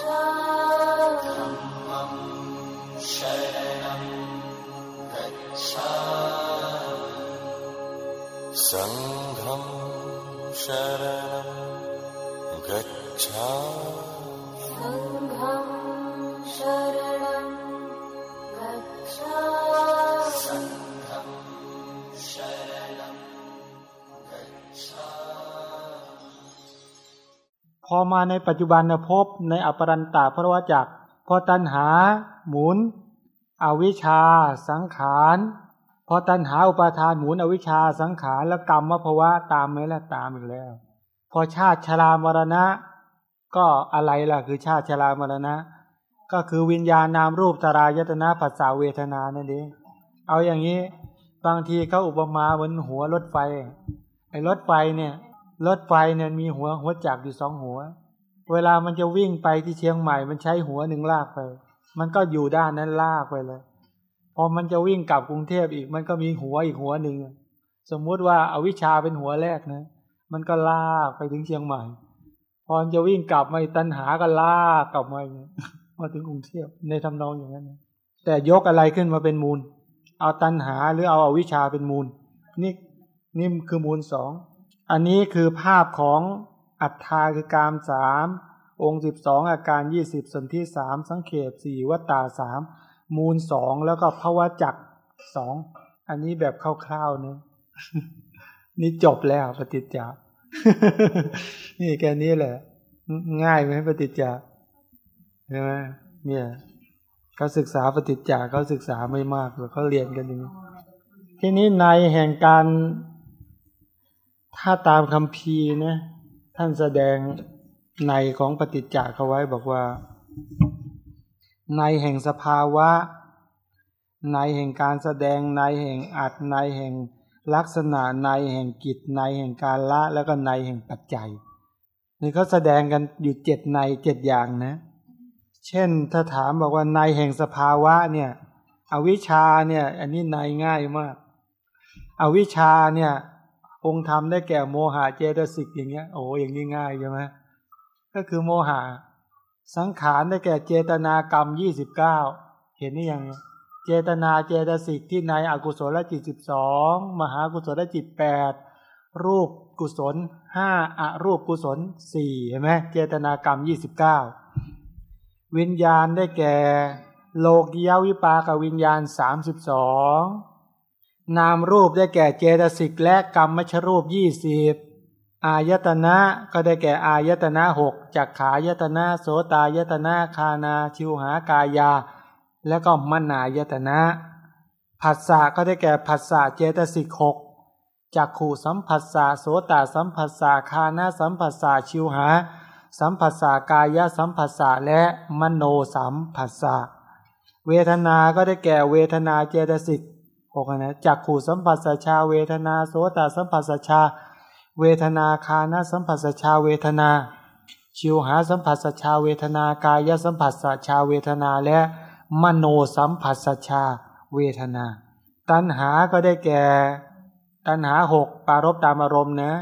सङ्घं शरणं गच्छामि। सङ्घं शरणं गच्छामि อมาในปัจจุบันภพในอปรันตาพระวจักพอตัณหาหมุน อวิชชา สังขารพอตัณหาอุปาทานหมุนอวิชชาสังขารแล้วกรรมภาวะตามไหมล่ะตามอีกแล้ว พอชาติชรามรณะ ก็อะไรล่ะคือชาติชรามรณะ ก็คือวิญญาณนามรูปตรายตนะปัสสาเวทนานั่นเองเอาอย่างนี้บางทีเขาอุปมาเหมือนหัวรถไฟไอ้รถไฟเนี่ย รถไฟเนี่ยมีหัวหัวจักรอยู่สองหัว เวลามันจะวิ่งไปที่เชียงใหม่ มันใช้หัวหนึ่งลากไป มันก็อยู่ด้านนั้นลากไปเลย พอมันจะวิ่งกลับกรุงเทพอีก มันก็มีหัวอีกหัวหนึ่ง สมมุติว่าอาวิชชาเป็นหัวแรกนะ มันก็ลากไปถึงเชียงใหม่ พอจะวิ่งกลับมาตันหาก็ลากกลับมาอย่างนี้มาถึงกรุงเทพในทำนองอย่างนั้น แต่ยกอะไรขึ้นมาเป็นมูล เอาตันหาหรือเอาอาวิชชาเป็นมูล นี่นี่คือมูลสอง อันนี้คือภาพของอัฏฐาคือกามสามองค์สิบสองอาการยี่สิบส่วนที่สามสังเขปสี่วัตตาสามมูลสองแล้วก็ภวจักสองอันนี้แบบคร่าวๆเนะนี่จบแล้วปฏิจจานี่แค่นี้แหละ ง่ายไหมปฏิจจาใช่ไหมเนี่ยเขาศึกษาปฏิจจาเขาศึกษาไม่มากหรอกเขาเรียนกันอย่างนี้ทีนี้ในแห่งการ ถ้าตามคำพีนะท่านแสดงในของปฏิจจาเขาไว้บอกว่า ในแห่งสภาวะ ในแห่งการแสดงในแห่งอัดในแห่งลักษณะในแห่งกิจในแห่งการละแล้วก็ในแห่งปัจจัยนี่เขาแสดงกันอยู่เจ็ดในเจ็ดอย่างนะ เช่นถ้าถามบอกว่าในแห่งสภาวะเนี่ย อวิชชาเนี่ย อันนี้ในง่ายมาก อวิชชาเนี่ย องค์ธรรมได้แก่โมหะเจตสิกอย่างเงี้ยโอ้อย่างนี้ง่ายใช่ไหมก็คือโมหะสังขารได้แก่เจตนากรรมยี่สิบเก้าเห็นนี่ยังเจตนาเจตสิกที่ในอกุศลจิตสิบสองมหากุศลจิตแปดรูปกุศลห้าอรูปกุศลสี่เห็นไหมเจตนากรรมยี่สิบเก้าวิญญาณได้แก่ โลกิยวิปากวิญญาณสามสิบสอง นามรูปได้แก่เจตสิกและกรรมมชรูปยี่สิบอายตนะก็ได้แก่อายตนะหกจักขายตนะโสตายตนะคานาชิวหากายา แล้วก็มนายตนะผัสสะก็ได้แก่ผัสสะเจตสิกหกจักขู่สัมผัสสะโสตสัมผัสสะคานาสัมผัสสะชิวหา สัมผัสสะกายสัมผัสสะและมโนสัมผัสสะเวทนาก็ได้แก่เวทนาเจตสิก หกนะจักขู่สัมผัสสชาเวทนาโสตสัมผัสชา เวทนาคานาสัมผัสชาเวทนา ชิวหาสัมผัสชาเวทนากายสัมผัสชาเวทนาและมโนสัมผัสชาเวทนา ตัณหาก็ได้แก่ ตัณหาหกปารบตามอารมณ์นะ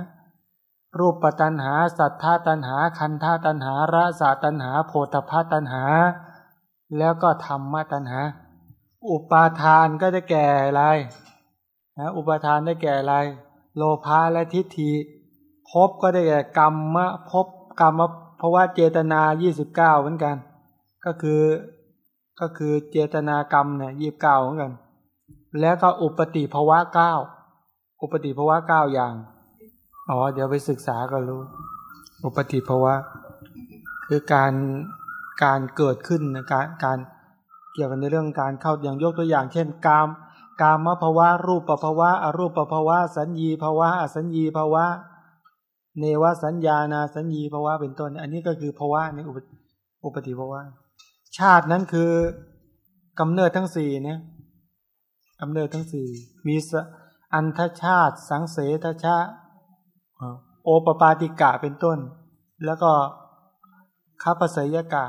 รูปปตัณหา สัทธาตัณหา คันธาตัณหาระสาตัณหา โพธพาตัณหา แล้วก็ธรรมตัณหา อุปาทานก็ได้แก่อะไรนะอุปาทานได้แก่อะไร โลภะและทิฏฐิภพก็ได้แก่กรรมะภพกรรมเพราะว่าเจตนายี่สิบเก้าเหมือนกัน ก็คือก็คือเจตนากรรมเนี่ยยี่บเก้าเหมือนกัน แล้วก็อุปติภาวะเก้าอุปติภาวะเก้าอย่างอ๋อเดี๋ยวไปศึกษาก็รู้ อุปติภาวะ คือการการเกิดขึ้นการการ กี่ยวกันในเรื่องการเข้าอย่างยกตัวอย่าง เช่น กาม กามภาวะ รูปภาวะอรูปภาวะ สัญญีภาวะอสัญญีภาวะ เนวสัญญานาสัญญีภาวะเป็นต้น อันนี้ก็คือภาวะในอุปอุปติภาวะ ชาตินั้นคือกำเนิดทั้งสี่เนี่ยกำเนิดทั้งสี่มีอันทชาติ สังเสทชาโอปปาติกะเป็นต้น แล้วก็คาปเสยกะ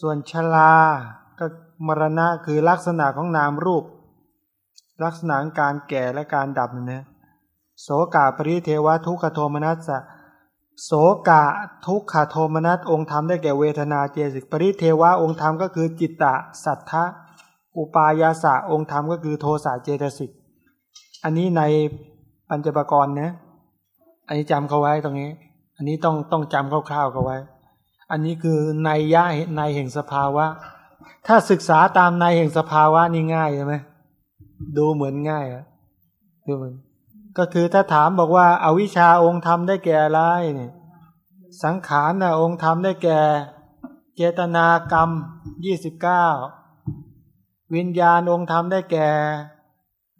ส่วนชลา ก็มรณะคือลักษณะของนามรูป ลักษณะการแก่และการดับเนี่ยโสกาปริเทวะทุกขโทมนัสสะโสกะทุกขโทมนัสองค์ธรรมได้แก่เวทนาเจสิกปริเทวะองค์ธรรมก็คือจิตตะสัทธะอุปายาสะองค์ธรรมก็คือโทสะเจตสิก อันนี้ในปัญจปกรณ์นะอันนี้จำเขาไว้ตรงนี้ อันนี้ต้องต้องจำคร่าวๆเขาไว้ อันนี้คือในย่าในแห่งสภาวะ ถ้าศึกษาตามในแห่งสภาวะนี่ง่ายใช่ไหมดูเหมือนง่ายอะดูเหมือนก็คือถ้าถามบอกว่าอาวิชชาองค์ธรรมได้แก่อะไรเนี่ยสังขารนะองค์ธรรมได้แก่ เจตนากรรมยี่สิบเก้าวิญญาณองค์ธรรมได้แก่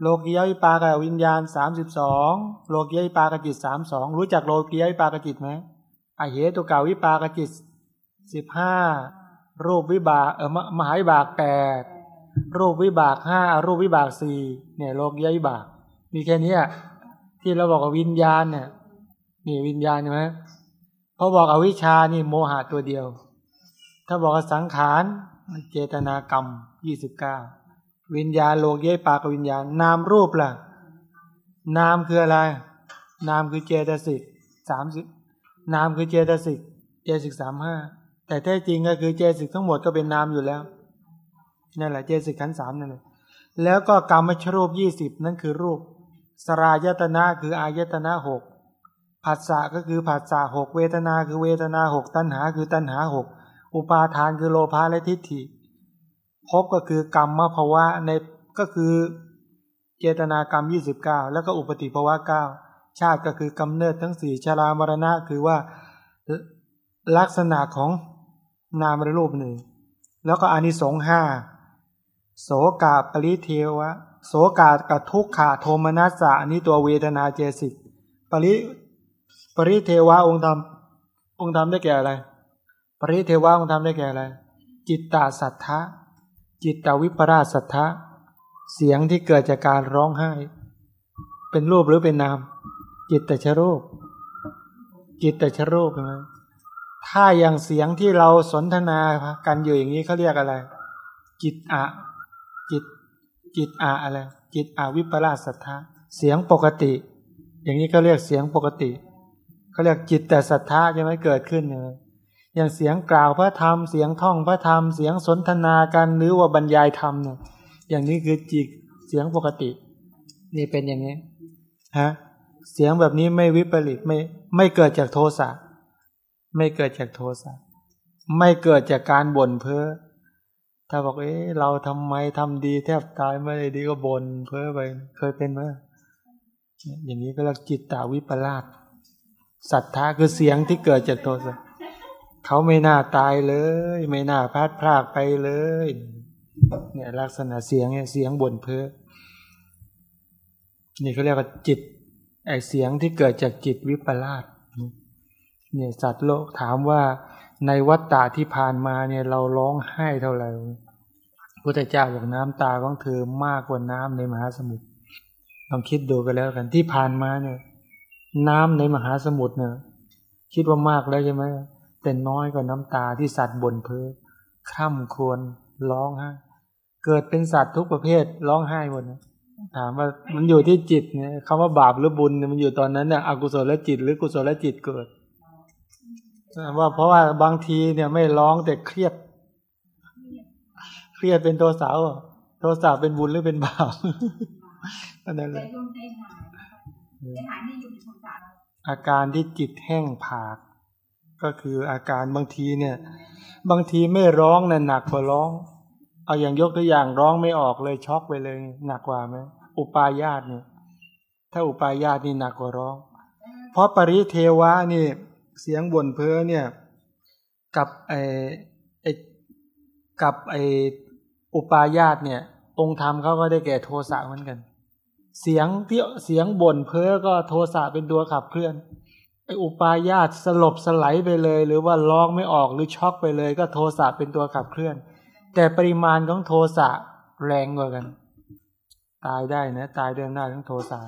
โลกียวิปากวิญญาณสามสิบสองโลกียวิปากจิตสามสองรู้จักโลกียวิปากจิตไหมอเหตุตัวเก่าวิปากจิตสิบห้า รูปวิบากเออมหาวิบากแปดรูปวิบากห้ารูปวิบากสี่เนี่ยโลกียวิบาก มีแค่นี้ที่เราบอกว่าวิญญาณเนี่ยนี่วิญญาณใช่ไหมพอบอกอวิชานี่โมหะตัวเดียว ถ้าบอกสังขารเจตนากรรมยี่สิบเก้าวิญญาณโลกเย่ปากวิญญาณ นามรูปล่ะ นามคืออะไร นามคือเจตสิกสามสิบนามคือเจตสิกเจตสิกสามห้า แต่แท้จริงก็คือเจตสิกทั้งหมดก็เป็นนามอยู่แล้วนั่นแหละเจตสิกขันสามนั่นแหละแล้วก็กรรมชรูปยี่สิบนั่นคือรูป สรายตนะคืออายตนะหกผัสสะก็คือผัสสะหกเวทนาคือเวทนาหกตัณหาคือตัณหาหกอุปาทานคือโลภะและทิฏฐิภพก็คือกรรมมภาวะในก็คือเจตนากรรมยี่สิบเก้าแล้วก็อุปติภาวะเก้าชาติก็คือกำเนิดทั้งสี่ชรามรณะคือว่าลักษณะของ นามรูปหนึ่ง แล้วก็อานิสงส์ห้าโสกาปริเทวะ โสกากับทุกขาโทมนัสสะอันนี้ตัวเวทนาเจสิกปริปริเทวะองค์ธรรมองค์ธรรมได้แก่อะไร ปริเทวะองค์ธรรมได้แก่อะไร จิตตาสัทธะจิตตวิปราสัทธะเสียงที่เกิดจากการร้องไห้ เป็นรูปหรือเป็นนาม จิตตชรูป จิตตชรูปนะ ถ้าอย่างเสียงที่เราสนทนากันอยู่อย่างนี้เขาเรียกอะไร จิตอะจิตจิตอาอะไร จิตอาวิปลาสสัทธาเสียงปกติ อย่างนี้ก็เรียกเสียงปกติเขาเรียกจิตแต่ศรัทธาจะไม่เกิดขึ้นเลยอย่างเสียงกล่าวพระธรรมเสียงท่องพระธรรมเสียงสนทนากันหรือว่าบรรยายธรรมเนี่ยอย่างนี้คือจิตเสียงปกติ นี่เป็นอย่างนี้ฮะเสียงแบบนี้ไม่วิปริตไม่ไม่เกิดจากโทสะ ไม่เกิดจากโทสะไม่เกิดจากการบ่นเพ้อถ้าบอกเอ๊ะเราทำไมทำดีแทบตายไม่ได้ดีก็บ่นเพ้อไปเคยเป็นไหมอย่างนี้ก็เรียกจิตตาวิปลาสศรัทธาคือเสียงที่เกิดจากโทสะเขาไม่น่าตายเลย ไม่น่าพลาดพลากไปเลย เนี่ยลักษณะเสียงเนี่ยเสียงบ่นเพ้อนี่เขาเรียกว่าจิตไอเสียงที่เกิดจากจิตวิปลาส เนี่ยสัตว์โลกถามว่าในวัฏฏะที่ผ่านมาเนี่ยเราร้องไห้เท่าไหร่พุทธเจ้าบอกน้ำตาของเธอมากกว่าน้ำในมหาสมุทรลองคิดดูกันแล้วกันที่ผ่านมาเนี่ย น้ำในมหาสมุทรเนี่ยคิดว่ามากแล้วใช่ไหมแต่น้อยกว่าน้ำตาที่สัตว์บนเพอข้ามควรร้องไห้เกิดเป็นสัตว์ทุกประเภทร้องไห้หมดนะถามว่ามันอยู่ที่จิตเนี่ยคำว่าบาปหรือบุญเนี่ยมันอยู่ตอนนั้นเนี่ยอกุศลและจิต หรือกุศลและจิตเกิด ว่าเพราะว่าบางทีเนี่ยไม่ร้องแต่เครียด เครียดเป็นตัวสาวโทสะเป็นบุญหรือเป็นบาปอันนั้นเลยอาการที่จิตแห้งผาก ก็คืออาการบางทีเนี่ย บางทีไม่ร้องเนี่ยหนักกว่าร้อง เอาอย่างยกตัวอย่างร้องไม่ออกเลยช็อกไปเลย หนักกว่าไหมอุปายาตเนี่ยถ้าอุปายาตนี่หนักกว่าร้อง เพราะปริเทวะนี่ เสียงบ่นเพ้อเนี่ยกับไอไอกับไออุปายาตเนี่ย องค์ธรรมเขาก็ได้แก่โทสะเหมือนกัน เสียงที่เสียงบ่นเพ้อก็โทสะเป็นตัวขับเคลื่อนไออุปายาตสลบสไลด์ไปเลย หรือว่าร้องไม่ออกหรือช็อกไปเลย ก็โทสะเป็นตัวขับเคลื่อน แต่ปริมาณของโทสะแรงกว่ากัน ตายได้นะ ตายด้วยอำนาจของโทสะ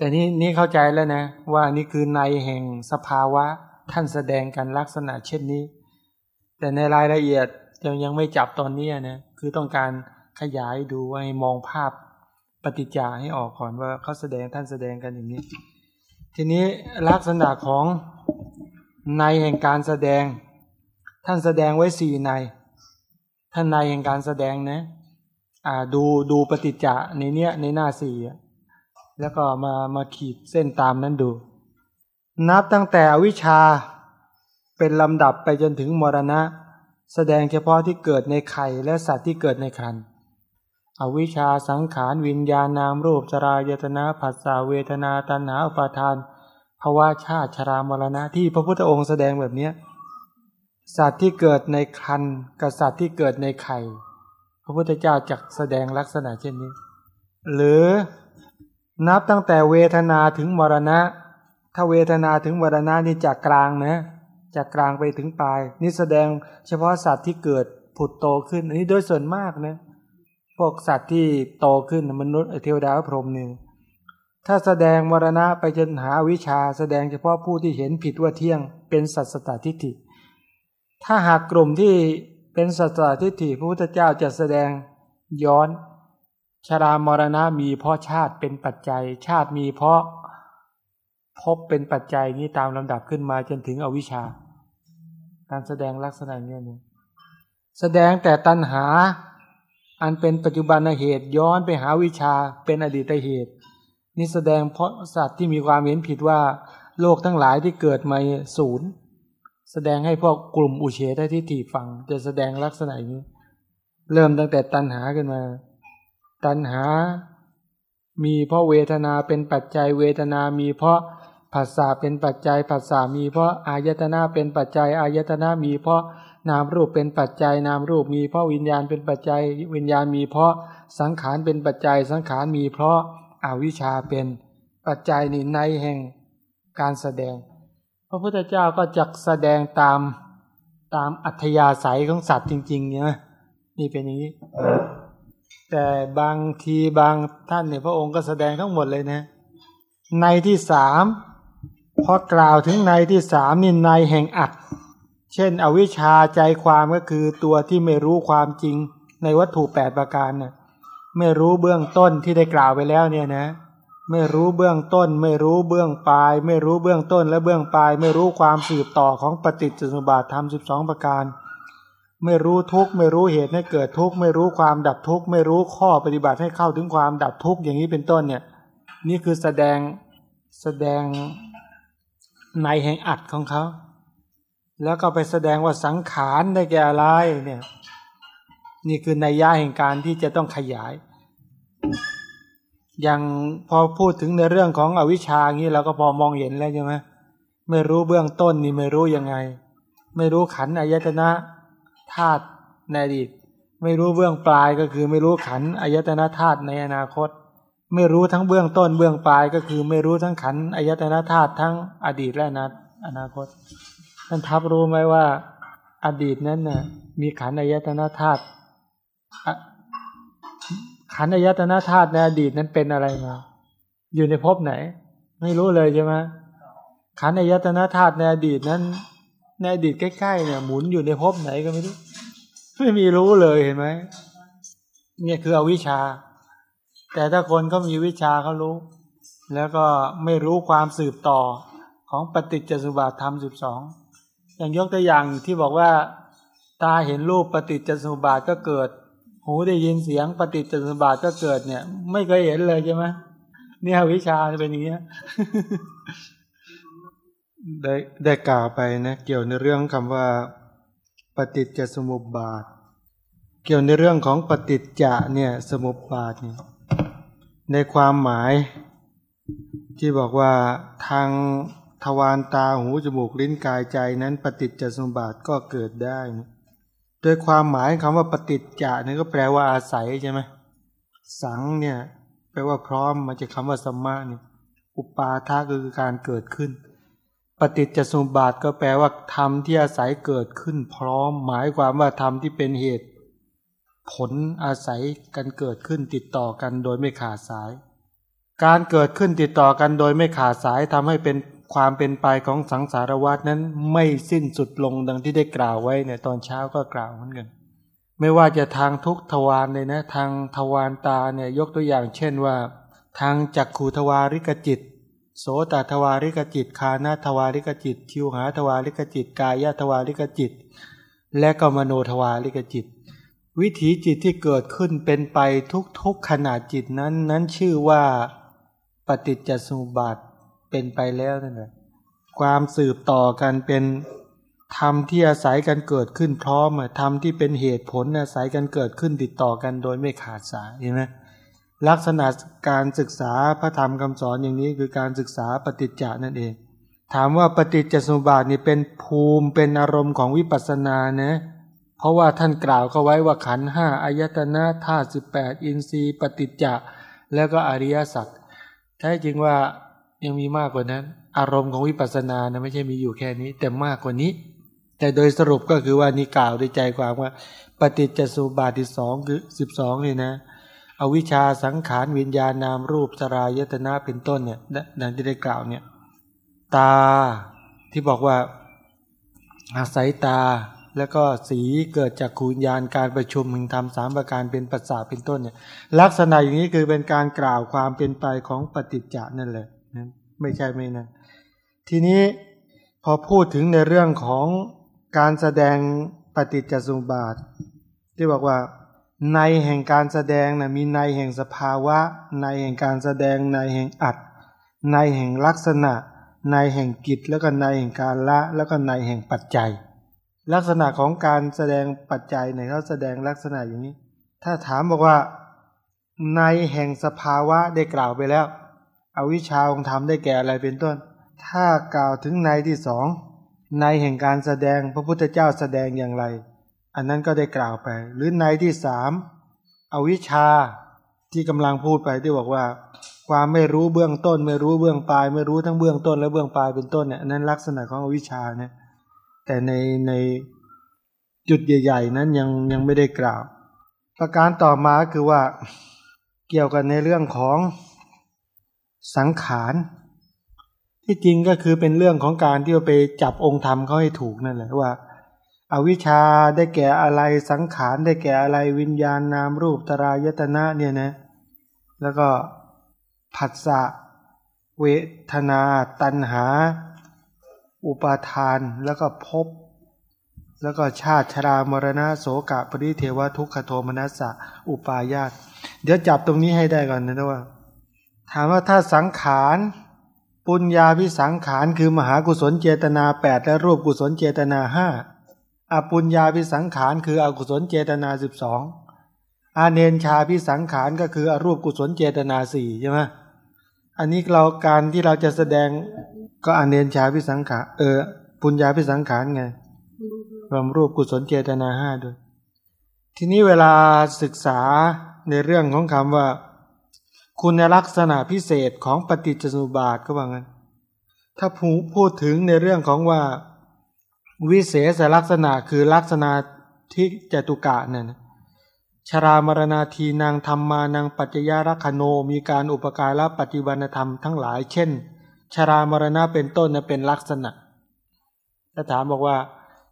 แต่นี่นี่เข้าใจแล้วนะ ว่านี่คือในแห่งสภาวะท่านแสดงกันลักษณะเช่นนี้ แต่ในรายละเอียดยังยังไม่จับตอนนี้นะคือต้องการขยายดูให้มองภาพปฏิจจาให้ออกก่อนว่าเขาแสดงท่านแสดงกันอย่างนี้ ทีนี้ลักษณะของในแห่งการแสดง ท่านแสดงไว้สี่ใน ท่านในแห่งการแสดงนะอ่าดูดูปฏิจจะในเนี้ยในหน้าสี่ แล้วก็มามาขีดเส้นตามนั้นดู นับตั้งแต่อวิชชาเป็นลำดับไปจนถึงมรณะ แสดงเฉพาะที่เกิดในไข่และสัตว์ที่เกิดในครันอวิชชาสังขารวิญญาณนามรูปจรายตนาผัสสะเวทนาตัณหาอุปาทานภาวะชาติชรามรณะที่พระพุทธองค์แสดงแบบเนี้ยสัตว์ที่เกิดในคันกับสัตว์ที่เกิดในไข่ พระพุทธเจ้าจักแสดงลักษณะเช่นนี้ หรือ นับตั้งแต่เวทนาถึงมรณะ ถ้าเวทนาถึงมรณะนี่จากกลางนะ จากกลางไปถึงปลาย นี่แสดงเฉพาะสัตว์ที่เกิดผุดโตขึ้น อันนี้โดยส่วนมากนะ พวกสัตว์ที่โตขึ้นมนุษย์เทวดาพรหมนี่ถ้าแสดงมรณะไปจนหาวิชาแสดงเฉพาะผู้ที่เห็นผิดว่าเที่ยงเป็นสัตสตทิฏฐิ ถ้าหากกลุ่มที่เป็นสัตสตทิฏฐิพระพุทธเจ้าจะแสดงย้อน ชรามรณะมีเพราะชาติเป็นปัจจัย ชาติมีเพราะพบเป็นปัจจัยนี้ตามลำดับขึ้นมาจนถึงอวิชชา การแสดงลักษณะนี้นแสดงแต่ตัณหา อันเป็นปัจจุบันเหตุย้อนไปหาวิชาเป็นอดีตเหตุ นี่แสดงเพราะสัตว์ที่มีความเห็นผิดว่าโลกทั้งหลายที่เกิดมาศูนย์แสดงให้พวกกลุ่มอุเฉทที่ถีฟัง จะแสดงลักษณะนี้ เริ่มตั้งแต่ตัณหาขึ้นมา ตัณหา มีเพราะเวทนาเป็นปัจจัยเวทนามีเพราะผัสสะเป็นปัจจัยผัสสะมีเพราะอายตนะเป็นปัจจัยอายตนะมีเพราะนามรูปเป็นปัจจัยนามรูปมีเพราะวิญญาณเป็นปัจจัยวิญญาณมีเพราะสังขารเป็นปัจจัยสังขารมีเพราะอวิชชาเป็นปัจจัยนี่ในแห่งการแสดง พระพุทธเจ้าก็จักแสดงตามตามอัธยาศัยของสัตว์จริงๆเนี่ยนี่เป็นอย่างนี้ แต่บางทีบางท่านเนี่ยพระองค์ก็แสดงทั้งหมดเลยนะ ในที่สามพอกล่าวถึงในที่สามนี่ในแห่งอัดเช่น อวิชชาใจความก็คือตัวที่ไม่รู้ความจริงในวัตถุแปดประการน่ะไม่รู้เบื้องต้นที่ได้กล่าวไปแล้วเนี่ยนะ ไม่รู้เบื้องต้น ไม่รู้เบื้องปลาย ไม่รู้เบื้องต้นและเบื้องปลาย ไม่รู้ความสืบต่อของปฏิจจสมุปบาทธรรมสิบสองประการ ไม่รู้ทุกข์ไม่รู้เหตุให้เกิดทุกข์ไม่รู้ความดับทุกข์ไม่รู้ข้อปฏิบัติให้เข้าถึงความดับทุกข์อย่างนี้เป็นต้นเนี่ย นี่คือแสดงแสดงในแห่งอัดของเขา แล้วก็ไปแสดงว่าสังขารได้แก่อะไรเนี่ยนี่คือในย่าแห่งการที่จะต้องขยาย อย่างพอพูดถึงในเรื่องของอวิชชางี้เราก็พอมองเห็นแล้วใช่ไหมไม่รู้เบื้องต้นนี่ไม่รู้ยังไง ไม่รู้ขันอายตนะ ธาตุในอดีต ไม่รู้เบื้องปลายก็คือไม่รู้ขันอายตนะธาตุในอนาคต ไม่รู้ทั้งเบื้องต้นเบื้องปลายก็คือไม่รู้ทั้งขันอายตนะธาตุทั้งอดีตและอนาคตท่านทับรู้ไหมว่า อดีตนั้นน่ะมีขันอายตนะธาตุขันอายตนะธาตุในอดีตนั้นเป็นอะไรมาอยู่ในภพไหน ไม่รู้เลยใช่ไหมขันอายตนะธาตุในอดีตนั้น ในอดีตใกล้ๆเนี่ยหมุนอยู่ในภพไหนก็ไม่รู้ ไม่มีรู้เลยเห็นไหมเนี่ยคืออวิชชา แต่ถ้าคนเขามีวิชาเขารู้ แล้วก็ไม่รู้ความสืบต่อของปฏิจจสุบาทธรรมสิบสองอย่างยกตัวอย่างที่บอกว่า ตาเห็นรูปปฏิจจสุบาทก็เกิด หูได้ยินเสียงปฏิจจสุบาทก็เกิดเนี่ย ไม่เคยเห็นเลยใช่ไหมเนี่ยวิชาเป็นอย่างนี้ ได้ได้กล่าวไปนะเกี่ยวในเรื่องคำว่า ปฏิจจสมุปบาท เกี่ยวในเรื่องของปฏิจจะเนี่ยสมุปบาทเนี่ยในความหมาย ที่บอกว่าทางทวารตาหูจมูกลิ้นกายใจนั้น ปฏิจจสมุปบาทก็เกิดได้นะโดยความหมายคำว่าปฏิจจะนี่ก็แปลว่าอาศัยใช่ไหมสังเนี่ยแปลว่าพร้อมมาจากคาว่าสัมมาเนี่ยอุปาทาคือการเกิดขึ้น ปฏิจจสมบาทก็แปลว่าธรรมที่อาศัยเกิดขึ้นพร้อม หมายความว่าธรรมที่เป็นเหตุ ผลอาศัยกันเกิดขึ้นติดต่อกันโดยไม่ขาดสาย การเกิดขึ้นติดต่อกันโดยไม่ขาดสายทำให้เป็นความเป็นไปของสังสารวัฏนั้นไม่สิ้นสุดลงดังที่ได้กล่าวไว้ในตอนเช้าก็กล่าวเหมือนกัน ไม่ว่าจะทางทุกทวารเลยนะ ทางทวารตาเนี่ยยกตัวอย่างเช่นว่า ทางจักขูทวาริกจิต โสตทวาริกจิตคานาทวาริกจิต ทิวหาทวาริกจิต กายทวาริกจิต และก็มโนทวาริกจิต วิถีจิตที่เกิดขึ้นเป็นไปทุกๆขณะจิตนั้น นั้นชื่อว่าปฏิจจสมุปบาทเป็นไปแล้วนั่นแหละความสืบต่อกันเป็นธรรมที่อาศัยกันเกิดขึ้นพร้อมธรรมที่เป็นเหตุผลอาศัยกันเกิดขึ้นติดต่อกันโดยไม่ขาดสายเห็นไหม ลักษณะการศึกษาพระธรรมคำสอนอย่างนี้คือการศึกษาปฏิจจานั่นเอง ถามว่าปฏิจจสมุปบาทนี่เป็นภูมิเป็นอารมณ์ของวิปัสสนานะเพราะว่าท่านกล่าวเขาไว้ว่าขันห้าอายตนะธาตุสิบแปดอินทรีย์ปฏิจจะแล้วก็อริยสัจแท้จริงว่ายังมีมากกว่านั้น อารมณ์ของวิปัสสนานะไม่ใช่มีอยู่แค่นี้ แต่มากกว่านี้ แต่โดยสรุปก็คือว่านี่กล่าวด้วยใจความว่า ปฏิจจสุบาทที่สองคือสิบสองนี่นะ อวิชชาสังขารวิญญาณนามรูปสรายตนะเป็นต้นเนี่ยดังที่ได้กล่าวเนี่ยตาที่บอกว่าอาศัยตาแล้วก็สีเกิดจากขูญญาณการประชุมมึงทำสามประการเป็นปัสสาเป็นต้นเนี่ยลักษณะอย่างนี้คือเป็นการกล่าวความเป็นไปของปฏิจจานั่นแหละนะไม่ใช่ไม่นะทีนี้พอพูดถึงในเรื่องของการแสดงปฏิจจสมุปบาท ที่บอกว่า ในแห่งการแสดงนะมีในแห่งสภาวะ ในแห่งการแสดงในแห่งอัด ในแห่งลักษณะ ในแห่งกิจแล้วก็ในแห่งการละแล้วก็ในแห่งปัจจัย ลักษณะของการแสดงปัจจัยเนี่ยเขาแสดงลักษณะอย่างนี้ ถ้าถามบอกว่า ในแห่งสภาวะได้กล่าวไปแล้ว อวิชชาองธรรมได้แก่อะไรเป็นต้น ถ้ากล่าวถึงในที่สองในแห่งการแสดงพระพุทธเจ้าแสดงอย่างไร อันนั้นก็ได้กล่าวไป หรือในที่สามอวิชชาที่กำลังพูดไปที่บอกว่า ความไม่รู้เบื้องต้น ไม่รู้เบื้องปลาย ไม่รู้ทั้งเบื้องต้น และเบื้องปลายเป็นต้นเนี่ยนั้นลักษณะของอวิชชาเนี่ยแต่ในในจุดใหญ่ ๆ นั้นยังยังไม่ได้กล่าว ประการต่อมาคือว่าเกี่ยวกันในเรื่องของสังขารที่จริงก็คือเป็นเรื่องของการที่เราไปจับองค์ธรรมเขาให้ถูกนั่นแหละว่า อาวิชชาได้แก่อะไรสังขารได้แก่อะไรวิญญาณนามรูปตรายตนะเนี่ยนะ แล้วก็ผัสสะเวทนาตัณหา อุปาทานแล้วก็พบแล้วก็ชาติชรามรณะโสกะปริเทวทุกขโทมนัสสะอุปายาตเดี๋ยวจับตรงนี้ให้ได้ก่อนนะว่า ถามว่าถ้าสังขารปุญญาพิสังขารคือมหากุศลเจตนาแปดและรูปกุศลเจตนาห้า อปุญญาพิสังขารคืออกุศลเจตนาสิบสองอาเนนชาพิสังขารก็คืออรูปกุศลเจตนาสี่ใช่ไหมอันนี้เราการที่เราจะแสดงก็อาเนนชาพิสังขารเออปุญญาพิสังขารไงรวมรูปกุศลเจตนาห้าด้วย ทีนี้เวลาศึกษาในเรื่องของคำว่า คุณลักษณะพิเศษของปฏิจจสมุปบาทก็ว่างั้น ถ้าพูดถึงในเรื่องของว่า วิเศษลักษณะคือลักษณะที่จตุกะเนั่นชรามรณาทีนางธรรมมานังปัจจยรัคโนมีการอุปการะปฏิบัติธรรมทั้งหลาย เช่น ชรามรณะเป็นต้นเป็นลักษณะถ้าถามบอกว่า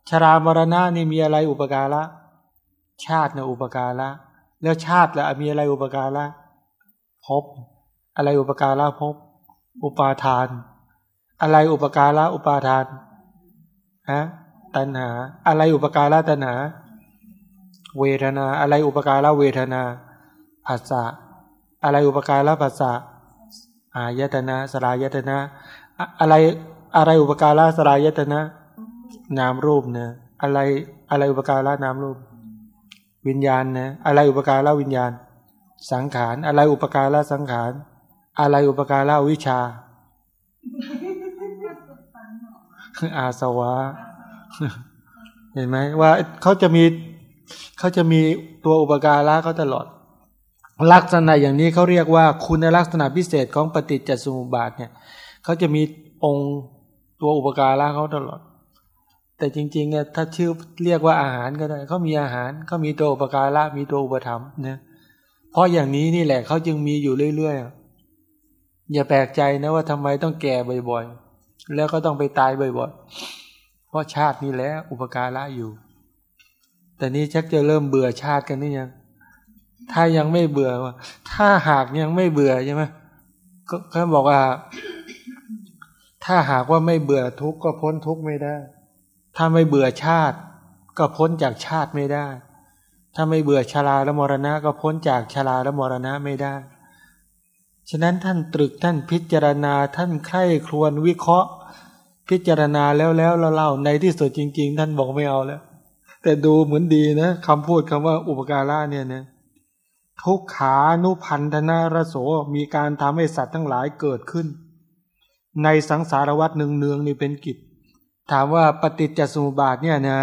ชรามรณะนี่มีอะไรอุปการะชาตินะอุปการะแล้วชาติละมีอะไรอุปการะพบ อะไรอุปการะพบ อุปาทาน อะไรอุปการะอุปาทาน ฮะตัณหา อะไรอุปการะตัณหา เวทนา อะไรอุปการะเวทนาภาษาอะไรอุปการะภาษาอายตนะสลายตนะ อะไรอะไรอุปการะสลายตนะ นามรูปเนี่ยอะไรอะไรอุปการะนามรูป วิญญาณนะอะไรอุปการะวิญญาณ สังขารอะไรอุปการะสังขาร อะไรอุปการะวิชา อาสวะ เห็นไหมว่าเขาจะมีเขาจะมีตัวอุปการะเขาตลอด ลักษณะอย่างนี้เขาเรียกว่าคุณลักษณะพิเศษของปฏิจจสมุปบาทเนี่ยเขาจะมีองค์ตัวอุปการะเขาตลอด แต่จริงๆเนี่ยถ้าชื่อเรียกว่าอาหารก็ได้เขามีอาหารเขามีตัวอุปการะมีตัวอุปถัมเนี่ยเพราะอย่างนี้นี่แหละเขาจึงมีอยู่เรื่อยๆอย่าแปลกใจนะว่าทำไมต้องแก่บ่อยๆ แล้วก็ต้องไปตายบ่อยๆเพราะชาตินี้แหละอุปการะอยู่ แต่นี้ชักจะเริ่มเบื่อชาติกันนี่ยัง ถ้ายังไม่เบื่อว่า ถ้าหากยังไม่เบื่อใช่ไหมก็เขาบอกว่า ถ้าหากว่าไม่เบื่อทุกข์ก็พ้นทุกข์ไม่ได้ ถ้าไม่เบื่อชาติ ก็พ้นจากชาติไม่ได้ ถ้าไม่เบื่อชราและมรณะ ก็พ้นจากชราและมรณะไม่ได้ฉะนั้นท่านตรึกท่านพิจารณาท่านใคร่ครวญวิเคราะห์ พิจารณาแล้วแล้วเล่าในที่สุดจริง ๆ ท่านบอกไม่เอาแล้ว แต่ดูเหมือนดีนะคำพูดคำว่าอุปการะเนี่ยนะทุกขานุพันธนารโสมีการทำให้สัตว์ทั้งหลายเกิดขึ้น ในสังสารวัฏหนึ่งเนืองนี่เป็นกิจ ถามว่าปฏิจจสมุปบาทเนี่ยนะ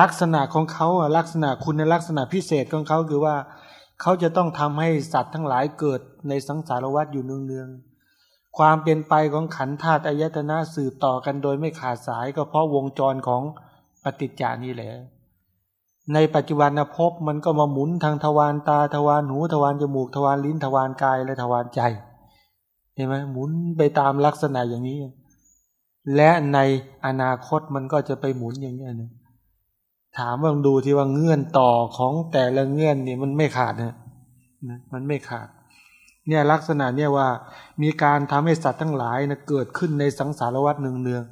ลักษณะของเขาลักษณะคุณลักษณะพิเศษของเขาคือว่า เขาจะต้องทำให้สัตว์ทั้งหลายเกิดในสังสารวัฏอยู่เนืองๆ ความเป็นไปของขันธาตุอายตนะสืบต่อกันโดยไม่ขาดสายก็เพราะวงจรของปฏิจจานี่แหละ ในปัจจุบันภพมันก็มาหมุนทางทวารตาทวารหูทวารจมูกทวารลิ้นทวารกายและทวารใจเห็นไหมหมุนไปตามลักษณะอย่างนี้ และในอนาคตมันก็จะไปหมุนอย่างนี้นะถามว่าดูที่ว่าเงื่อนต่อของแต่ละเงื่อนนี่มันไม่ขาดนะมันไม่ขาด เนี่ยลักษณะเนี่ยว่ามีการทำให้สัตว์ทั้งหลายนะเกิดขึ้นในสังสารวัฏหนึ่งเนือง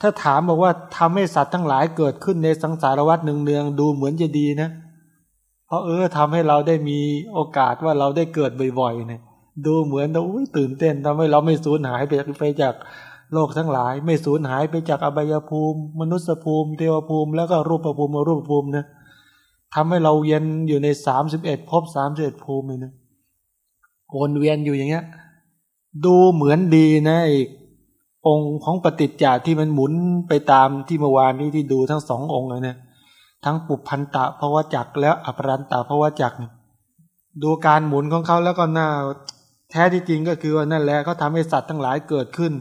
ถ้าถามบอกว่าทำให้สัตว์ทั้งหลายเกิดขึ้นในสังสารวัฏหนึ่งเนืองดูเหมือนจะดีนะ เพราะเออทำให้เราได้มีโอกาสว่าเราได้เกิดบ่อยๆเนี่ยดูเหมือนเราตื่นเต้นทำให้เราไม่สูญหายไปไปจากโลกทั้งหลาย ไม่สูญหายไปจากอบายภูมิ มนุษยภูมิ เทวภูมิ แล้วก็รูปภูมิรูปภูมินะทำให้เราเวียนอยู่ในสามสิบเอ็ดภพสามสิบเอ็ดภูมิเลยนะ วนเวียนอยู่อย่างเงี้ย ดูเหมือนดีนะอีกองค์ของปฏิจจาที่มันหมุนไปตามที่เมื่อวานนี้ที่ดูทั้งสององค์เลยเนี่ย ทั้งปุพันตะภวจักแล้วอภรันตะภวจักดูการหมุนของเขาแล้วก็น่าแท้ที่จริงก็คือว่านั่นแหละเขาทาให้สัตว์ทั้งหลายเกิดขึ้น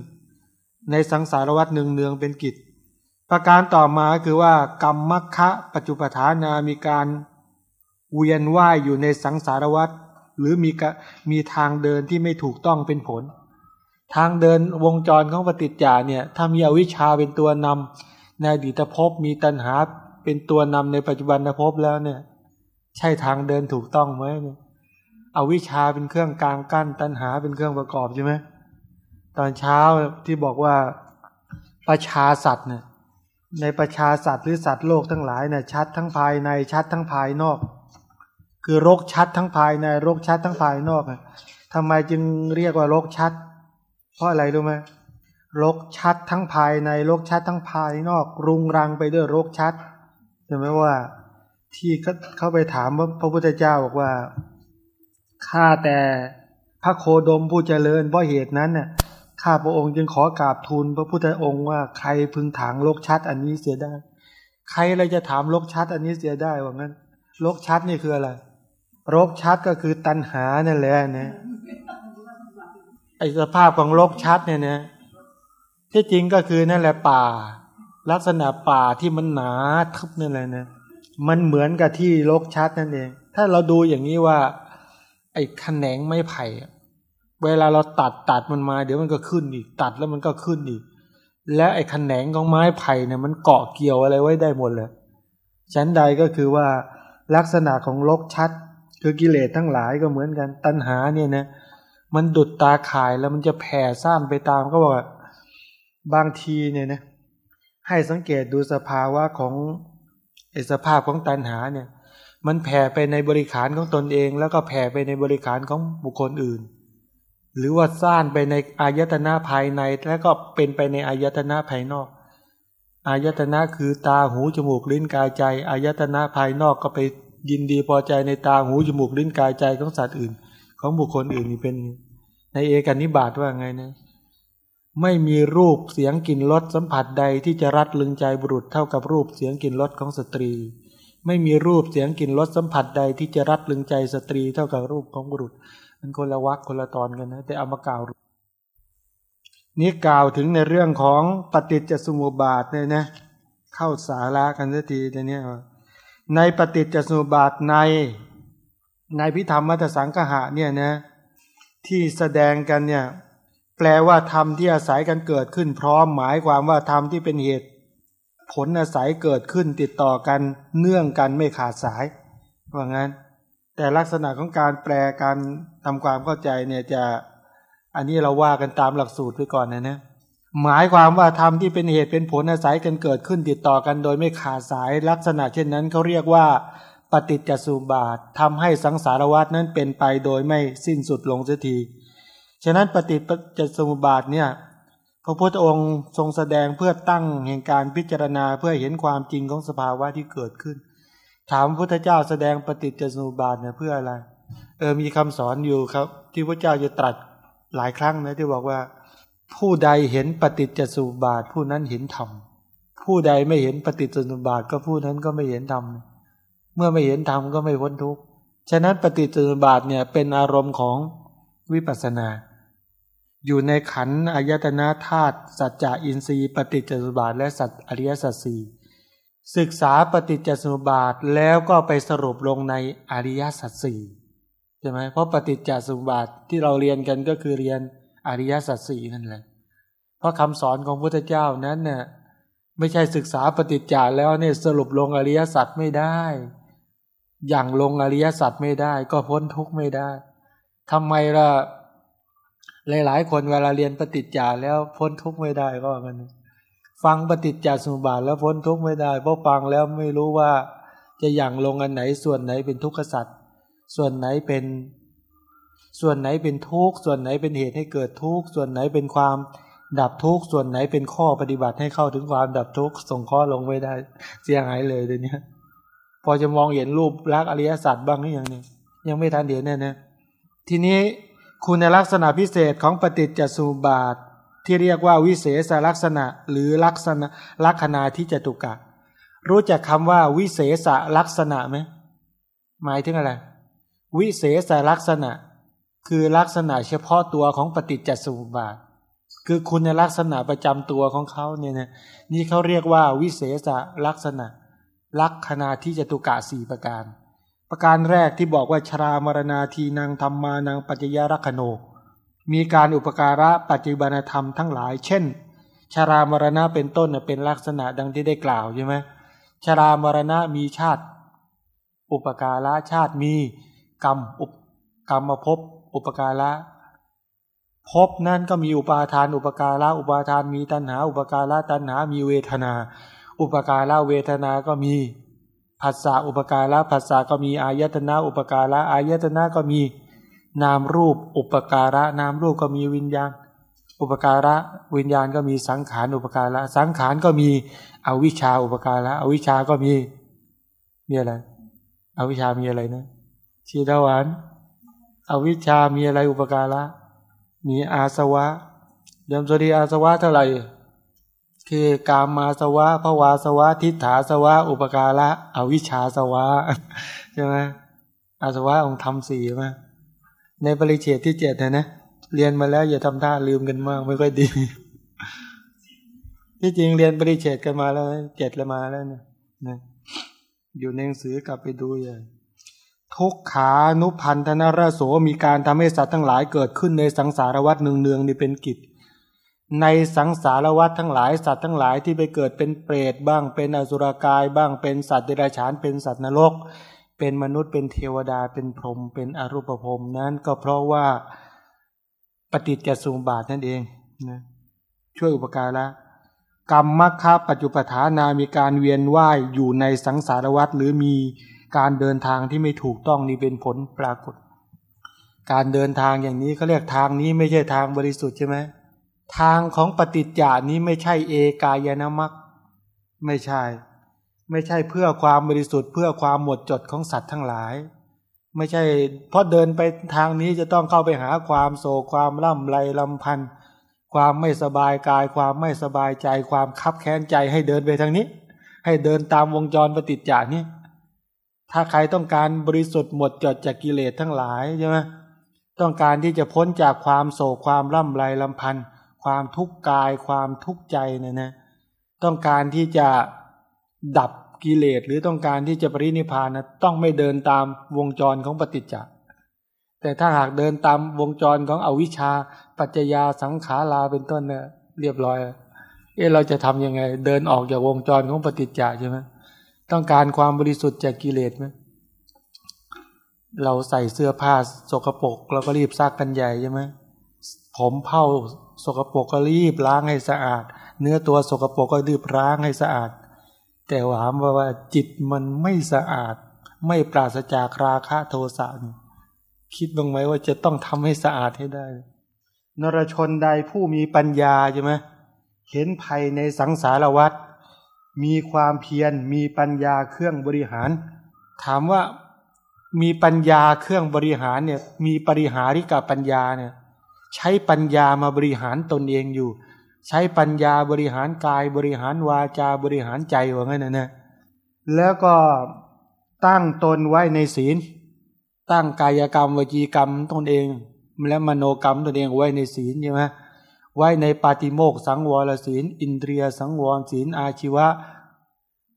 ในสังสารวัฏหนึ่งเนืองเป็นกิจ ประการต่อมาคือว่ากรรมมัคคะปัจจุปทานามีการเวียนว่ายอยู่ในสังสารวัฏ หรือมีมีทางเดินที่ไม่ถูกต้องเป็นผล ทางเดินวงจรของปฏิจจาเนี่ยถ้ามีอวิชชาเป็นตัวนำในอดีตภพมีตัณหาเป็นตัวนำในปัจจุบันภพแล้วเนี่ย ใช่ทางเดินถูกต้องไหมเนี่ยอวิชชาเป็นเครื่องกลางกั้น ตัณหาเป็นเครื่องประกอบใช่ไหมตอนเช้าที่บอกว่าประชาสัตว์เนี่ยในประชาสัตว์หรือสัตว์โลกทั้งหลายเนี่ยชัดทั้งภายในชัดทั้งภายนอก คือโรคชัดทั้งภายในโรคชัดทั้งภายนอกทำไมจึงเรียกว่าโรคชัด เพราะอะไรรู้ไหมโรกชัดทั้งภายในโรกชัดทั้งภายนอก รุงรังไปด้วยโรกชัดใช่ไหมว่าที่เขาไปถามว่าพระพุทธเจ้าบอกว่าข้าแต่พระโคดมผู้เจริญเพราะเหตุนั้นเนี่ยข้าพระองค์จึงขอกราบทูลพระพุทธองค์ว่าใครพึงถางโรกชัดอันนี้เสียได้ ใครอะไรจะถามโรกชัดอันนี้เสียได้ว่างั้นโรกชัดนี่คืออะไร รกชัดก็คือตัณหานั่นแหละนะไอสภาพของโลกชัดเนี่ยนะที่จริงก็คือนั่นแหละป่า ลักษณะป่าที่มันหนาทึบนั่นแหละนะมันเหมือนกับที่โลกชัดนั่นเอง ถ้าเราดูอย่างนี้ว่า ไอ้แขนงไม้ไผ่เวลาเราตัดตัดมันมา เดี๋ยวมันก็ขึ้นอีก ตัดแล้วมันก็ขึ้นอีก แล้วไอ้แขนงของไม้ไผ่เนี่ยมันเกาะเกี่ยวอะไรไว้ได้หมดเลยชั้นใดก็คือว่าลักษณะของโลกชัด คือกิเลสทั้งหลายก็เหมือนกัน ตัณหาเนี่ยนะมันดุดตาข่ายแล้วมันจะแผ่ซ่านไปตามก็บอกบางทีเนี่ยนะให้สังเกตดูสภาวะของไอสภาพของตันหาเนี่ย มันแผ่ไปในบริขารของตนเอง แล้วก็แผ่ไปในบริขารของบุคคลอื่น หรือว่าซ่านไปในอายตนะภายในแล้วก็เป็นไปในอายตนะภายนอกอายตนะคือตาหูจมูกลิ้นกายใจอายตนะภายนอกก็ไป ยินดีพอใจในตาหูจมูกลิ้นกายใจของสัตว์อื่น ของบุคคลอื่นนี่เป็น ในเอกนิบาตว่าไงนะ ไม่มีรูปเสียงกลิ่นรสสัมผัสใดที่จะรัดลึงใจบุรุษเท่ากับรูปเสียงกลิ่นรสของสตรี ไม่มีรูปเสียงกลิ่นรสสัมผัสใดที่จะรัดลึงใจสตรีเท่ากับรูปของบุรุษมันคนละวักคนละตอนกันนะแต่เอามากล่าวนี้กล่าวถึงในเรื่องของปฏิจจสมุปบาทเนี่ยนะ เข้าสาระกันสักทีแต่เนี้ย ในปฏิจจสมุปบาทในในพิธรรมมัตสังคหะเนี่ยนะที่แสดงกันเนี่ยแปลว่าธรรมที่อาศัยกันเกิดขึ้นพร้อมหมายความว่าธรรมที่เป็นเหตุ ผลอาศัยเกิดขึ้นติดต่อกันเนื่องกันไม่ขาดสายว่างั้น แต่ลักษณะของการแปลการทำความเข้าใจเนี่ยจะอันนี้เราว่ากันตามหลักสูตรไปก่อนนะนะ หมายความว่าธรรมที่เป็นเหตุเป็นผลอาศัยกันเกิดขึ้นติดต่อกันโดยไม่ขาดสายลักษณะเช่นนั้นเขาเรียกว่า ปฏิจจสุบาททำให้สังสารวัฏนั้นเป็นไปโดยไม่สิ้นสุดลงเสียที ฉะนั้นปฏิจจสมุปบาทเนี่ยพระพุทธองค์ทรงแสดงเพื่อตั้งแห่งการพิจารณาเพื่อเห็นความจริงของสภาวะที่เกิดขึ้น ถามพระพุทธเจ้าแสดงปฏิจจสมุปบาทเนี่ยเพื่ออะไรเออมีคำสอนอยู่ครับ ที่พระเจ้าจะตรัสหลายครั้งนะที่บอกว่า ผู้ใดเห็นปฏิจจสุบาทผู้นั้นเห็นธรรมผู้ใดไม่เห็นปฏิจจสุบาทก็ผู้นั้นก็ไม่เห็นธรรมเมื่อไม่เห็นธรรมก็ไม่พ้นทุกข์ฉะนั้นปฏิจจสุบาทเนี่ยเป็นอารมณ์ของวิปัสสนา อยู่ในขันอายตนะธาตุสัจจะอินทรีย์ปฏิจจสุบาทและสัจอริยสัจสี่ศึกษาปฏิจจสมุปบาทแล้วก็ไปสรุปลงในอริยสัจสี่ใช่ไหมเพราะปฏิจจสมุปบาทที่เราเรียนกันก็คือเรียน อริยสัจสี่นั่นแหละ เพราะคำสอนของพระพุทธเจ้านั้นเนี่ยไม่ใช่ศึกษาปฏิจจาแล้วเนี่ยสรุปลงอริยสัจไม่ได้ อย่างลงอริยสัจไม่ได้ ก็พ้นทุกข์ไม่ได้ทำไมล่ะหลายๆ คนเวลาเรียนปฏิจจาแล้วพ้นทุกข์ไม่ได้ก็ว่ากันฟังปฏิจจสมุปบาทแล้วพ้นทุกข์ไม่ได้ เพราะฟังแล้วไม่รู้ว่าจะอย่างลงอันไหนส่วนไหนเป็นทุกขสัจส่วนไหนเป็น ส่วนไหนเป็นทุกข์ส่วนไหนเป็นเหตุให้เกิดทุกข์ส่วนไหนเป็นความดับทุกข์ส่วนไหนเป็นข้อปฏิบัติให้เข้าถึงความดับทุกข์ส่งข้อลงไม่ได้เสียหายเลยเดี๋ยวนี้พอจะมองเห็นรูปลักษ์อริยสัจบ้างหรือยังเนี่ยยังไม่ทันเห็นแน่นะทีนี้คุณลักษณะพิเศษของปฏิจจสุบาท ที่เรียกว่าวิเศษลักษณะหรือลักษณะลักษณะที่จตุกะ รู้จักคำว่าวิเศษลักษณะไหมหมายถึงอะไร วิเศษลักษณะ คือลักษณะเฉพาะตัวของปฏิจจสมุปบาท คือคุณในลักษณะประจำตัวของเขาเนี่ยนี่เขาเรียกว่าวิเศษลักษณะ ลักษณะที่จตุกะสี่ประการ ประการแรกที่บอกว่าชรามรณาทีนางธรรมานางปัจจยรักขโน มีการอุปการะปัจจุบันธรรมทั้งหลาย เช่น ชรามรณะเป็นต้นเป็นลักษณะดังที่ได้กล่าวใช่ไหมชรามรณะมีชาติ อุปการะชาติมีกรรมอุปกรรมมาพ อุปการะพบนั่นก็มีอุปาทาน อุปการะอุปาทานมีตัณหา อุปการะตัณหา มีเวทนา อุปการะเวทนาก็มีภาษาอุปการะภาษาก็มีอายตนะ อุปการะอายตนะก็มีนามรูป อุปการะนามรูปก็มีวิญญาณ อุปการะวิญญาณก็มีสังขารอุปการะสังขารก็มีอวิชชาอุปการะอวิชชาก็มีมีอะไรอวิชชามีอะไรนะชีดาวัน อวิชชามีอะไรอุปการะ มีอาสวะเดิมสดีอาสวะเท่าไหร่ คือกามาสวะภวาสวะ ทิฏฐาสวะ อุปการะ อวิชชาสวะใช่ไหมอาสวะองค์ทำสี่ใช่ไหมในปริเฉดที่เจ็ดนะ เรียนมาแล้วอย่าทำท่าลืมกันมากไม่ค่อยดี ที่จริงเรียนปริเฉดกันมาแล้วเจ็ดล้วมาแล้วเนี่ยอยู่ในหนังสือกลับไปดูอย่าง ทุกขานุพันธนรโสมีการทำให้สัตว์ทั้งหลายเกิดขึ้นในสังสารวัฏเนืองๆนี่เป็นกิจ ในสังสารวัฏทั้งหลายสัตว์ทั้งหลายที่ไปเกิดเป็นเปรตบ้างเป็นอสุรกายบ้างเป็นสัตว์เดรัจฉานเป็นสัตว์นรก เป็นมนุษย์เป็นเทวดาเป็นพรหมเป็นอรูปภพนั้นก็เพราะว่าปฏิจจสมุปบาทนั่นเองนะช่วยอุปการะกรรมมรรคปัจจุปฐานามีการเวียนว่ายอยู่ในสังสารวัฏหรือมี การเดินทางที่ไม่ถูกต้องนี่เป็นผลปรากฏ การเดินทางอย่างนี้เขาเรียกทางนี้ไม่ใช่ทางบริสุทธิ์ใช่ไหมทางของปฏิจจานี้ไม่ใช่เอกายนามัคไม่ใช่ ไม่ใช่เพื่อความบริสุทธิ์เพื่อความหมดจดของสัตว์ทั้งหลาย ไม่ใช่เพราะเดินไปทางนี้จะต้องเข้าไปหาความโศกความล่ำไรลำพันธ์ความไม่สบายกาย ความไม่สบายใจ ความคับแค้นใจให้เดินไปทางนี้ ให้เดินตามวงจรปฏิจจานี้ ถ้าใครต้องการบริสุทธิ์หมดจดจากกิเลสทั้งหลายใช่ไหมต้องการที่จะพ้นจากความโศกความล่ำไรลำพันธ์ความทุกข์กายความทุกข์ใจเนี่ยนะต้องการที่จะดับกิเลสหรือต้องการที่จะปรินิพพานนะต้องไม่เดินตามวงจรของปฏิจจ์แต่ถ้าหากเดินตามวงจรของอวิชชา ปัจจยาสังขาราเป็นต้นเนี่ยเรียบร้อย เออเราจะทํำยังไง เดินออกจากวงจรของปฏิจจ์ใช่ไหม ต้องการความบริสุทธิ์จากกิเลสไหมเราใส่เสื้อผ้าสกปรกเราก็รีบซักกันใหญ่ใช่ไหมผมเผาสกปรกก็รีบล้างให้สะอาด เนื้อตัวสกปรกก็รีบล้างให้สะอาด แต่ถามว่าวาจิตมันไม่สะอาด ไม่ปราศจากราคะโทสะคิดบ้างไหมว่าจะต้องทำให้สะอาดให้ได้ นรชนใดผู้มีปัญญาใช่ไหมเห็นภัยในสังสารวัฏ มีความเพียรมีปัญญาเครื่องบริหาร ถามว่ามีปัญญาเครื่องบริหารเนี่ยมีปริหาริกับปัญญาเนี่ยใช้ปัญญามาบริหารตนเองอยู่ ใช้ปัญญาบริหารกายบริหารวาจาบริหารใจว่างั้นนะนะแล้วก็ตั้งตนไว้ในศีล ตั้งกายกรรมวจีกรรมตนเอง และมโนกรรมตนเองไว้ในศีลใช่ไหม ไว้ในปาติโมกสังวรศีล อินเดียสังวรศีล อาชีวะ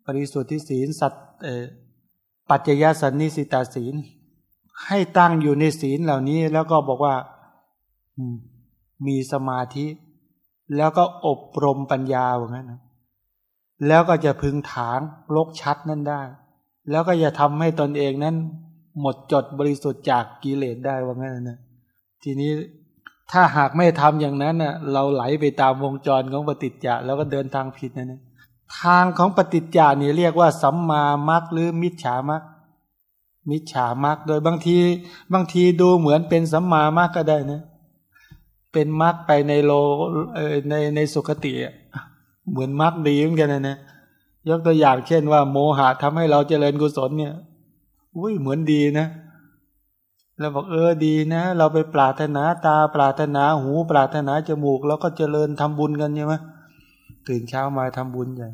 ปริสุทธิศีล สัตปัจจยสันนิสิตาศีล ให้ตั้งอยู่ในศีลเหล่านี้ แล้วก็บอกว่ามีสมาธิ แล้วก็อบรมปัญญาอย่างนั้นนะแล้วก็จะพึงถางลกชัดนั่นได้ แล้วก็จะทำให้ตนเองนั้น หมดจดบริสุทธิ์จากกิเลสได้ว่างั้นนะทีนี้ ถ้าหากไม่ทำอย่างนั้นน่ะเราไหลไปตามวงจรของปฏิจจะแล้วก็เดินทางผิดนะเนี่ยทางของปฏิจจานี่เรียกว่าสัมมามัคหรือมิจฉามัคมิจฉามัคโดยบางทีบางทีดูเหมือนเป็นสัมมามัคก็ได้นะ เป็นมรรคไปในโลในในสุขติเหมือนมรรคดีเหมือนกันนะนะยกตัวอย่างเช่นว่า โมหะทำให้เราเจริญกุศลเนี่ย อุ้ยเหมือนดีนะ แล้วบอกเออดีนะ เราไปปรารถนาตาปรารถนาหู ปรารถนาจมูก แล้วก็เจริญทำบุญกันใช่ไหมตื่นเช้ามาทำบุญใหญ่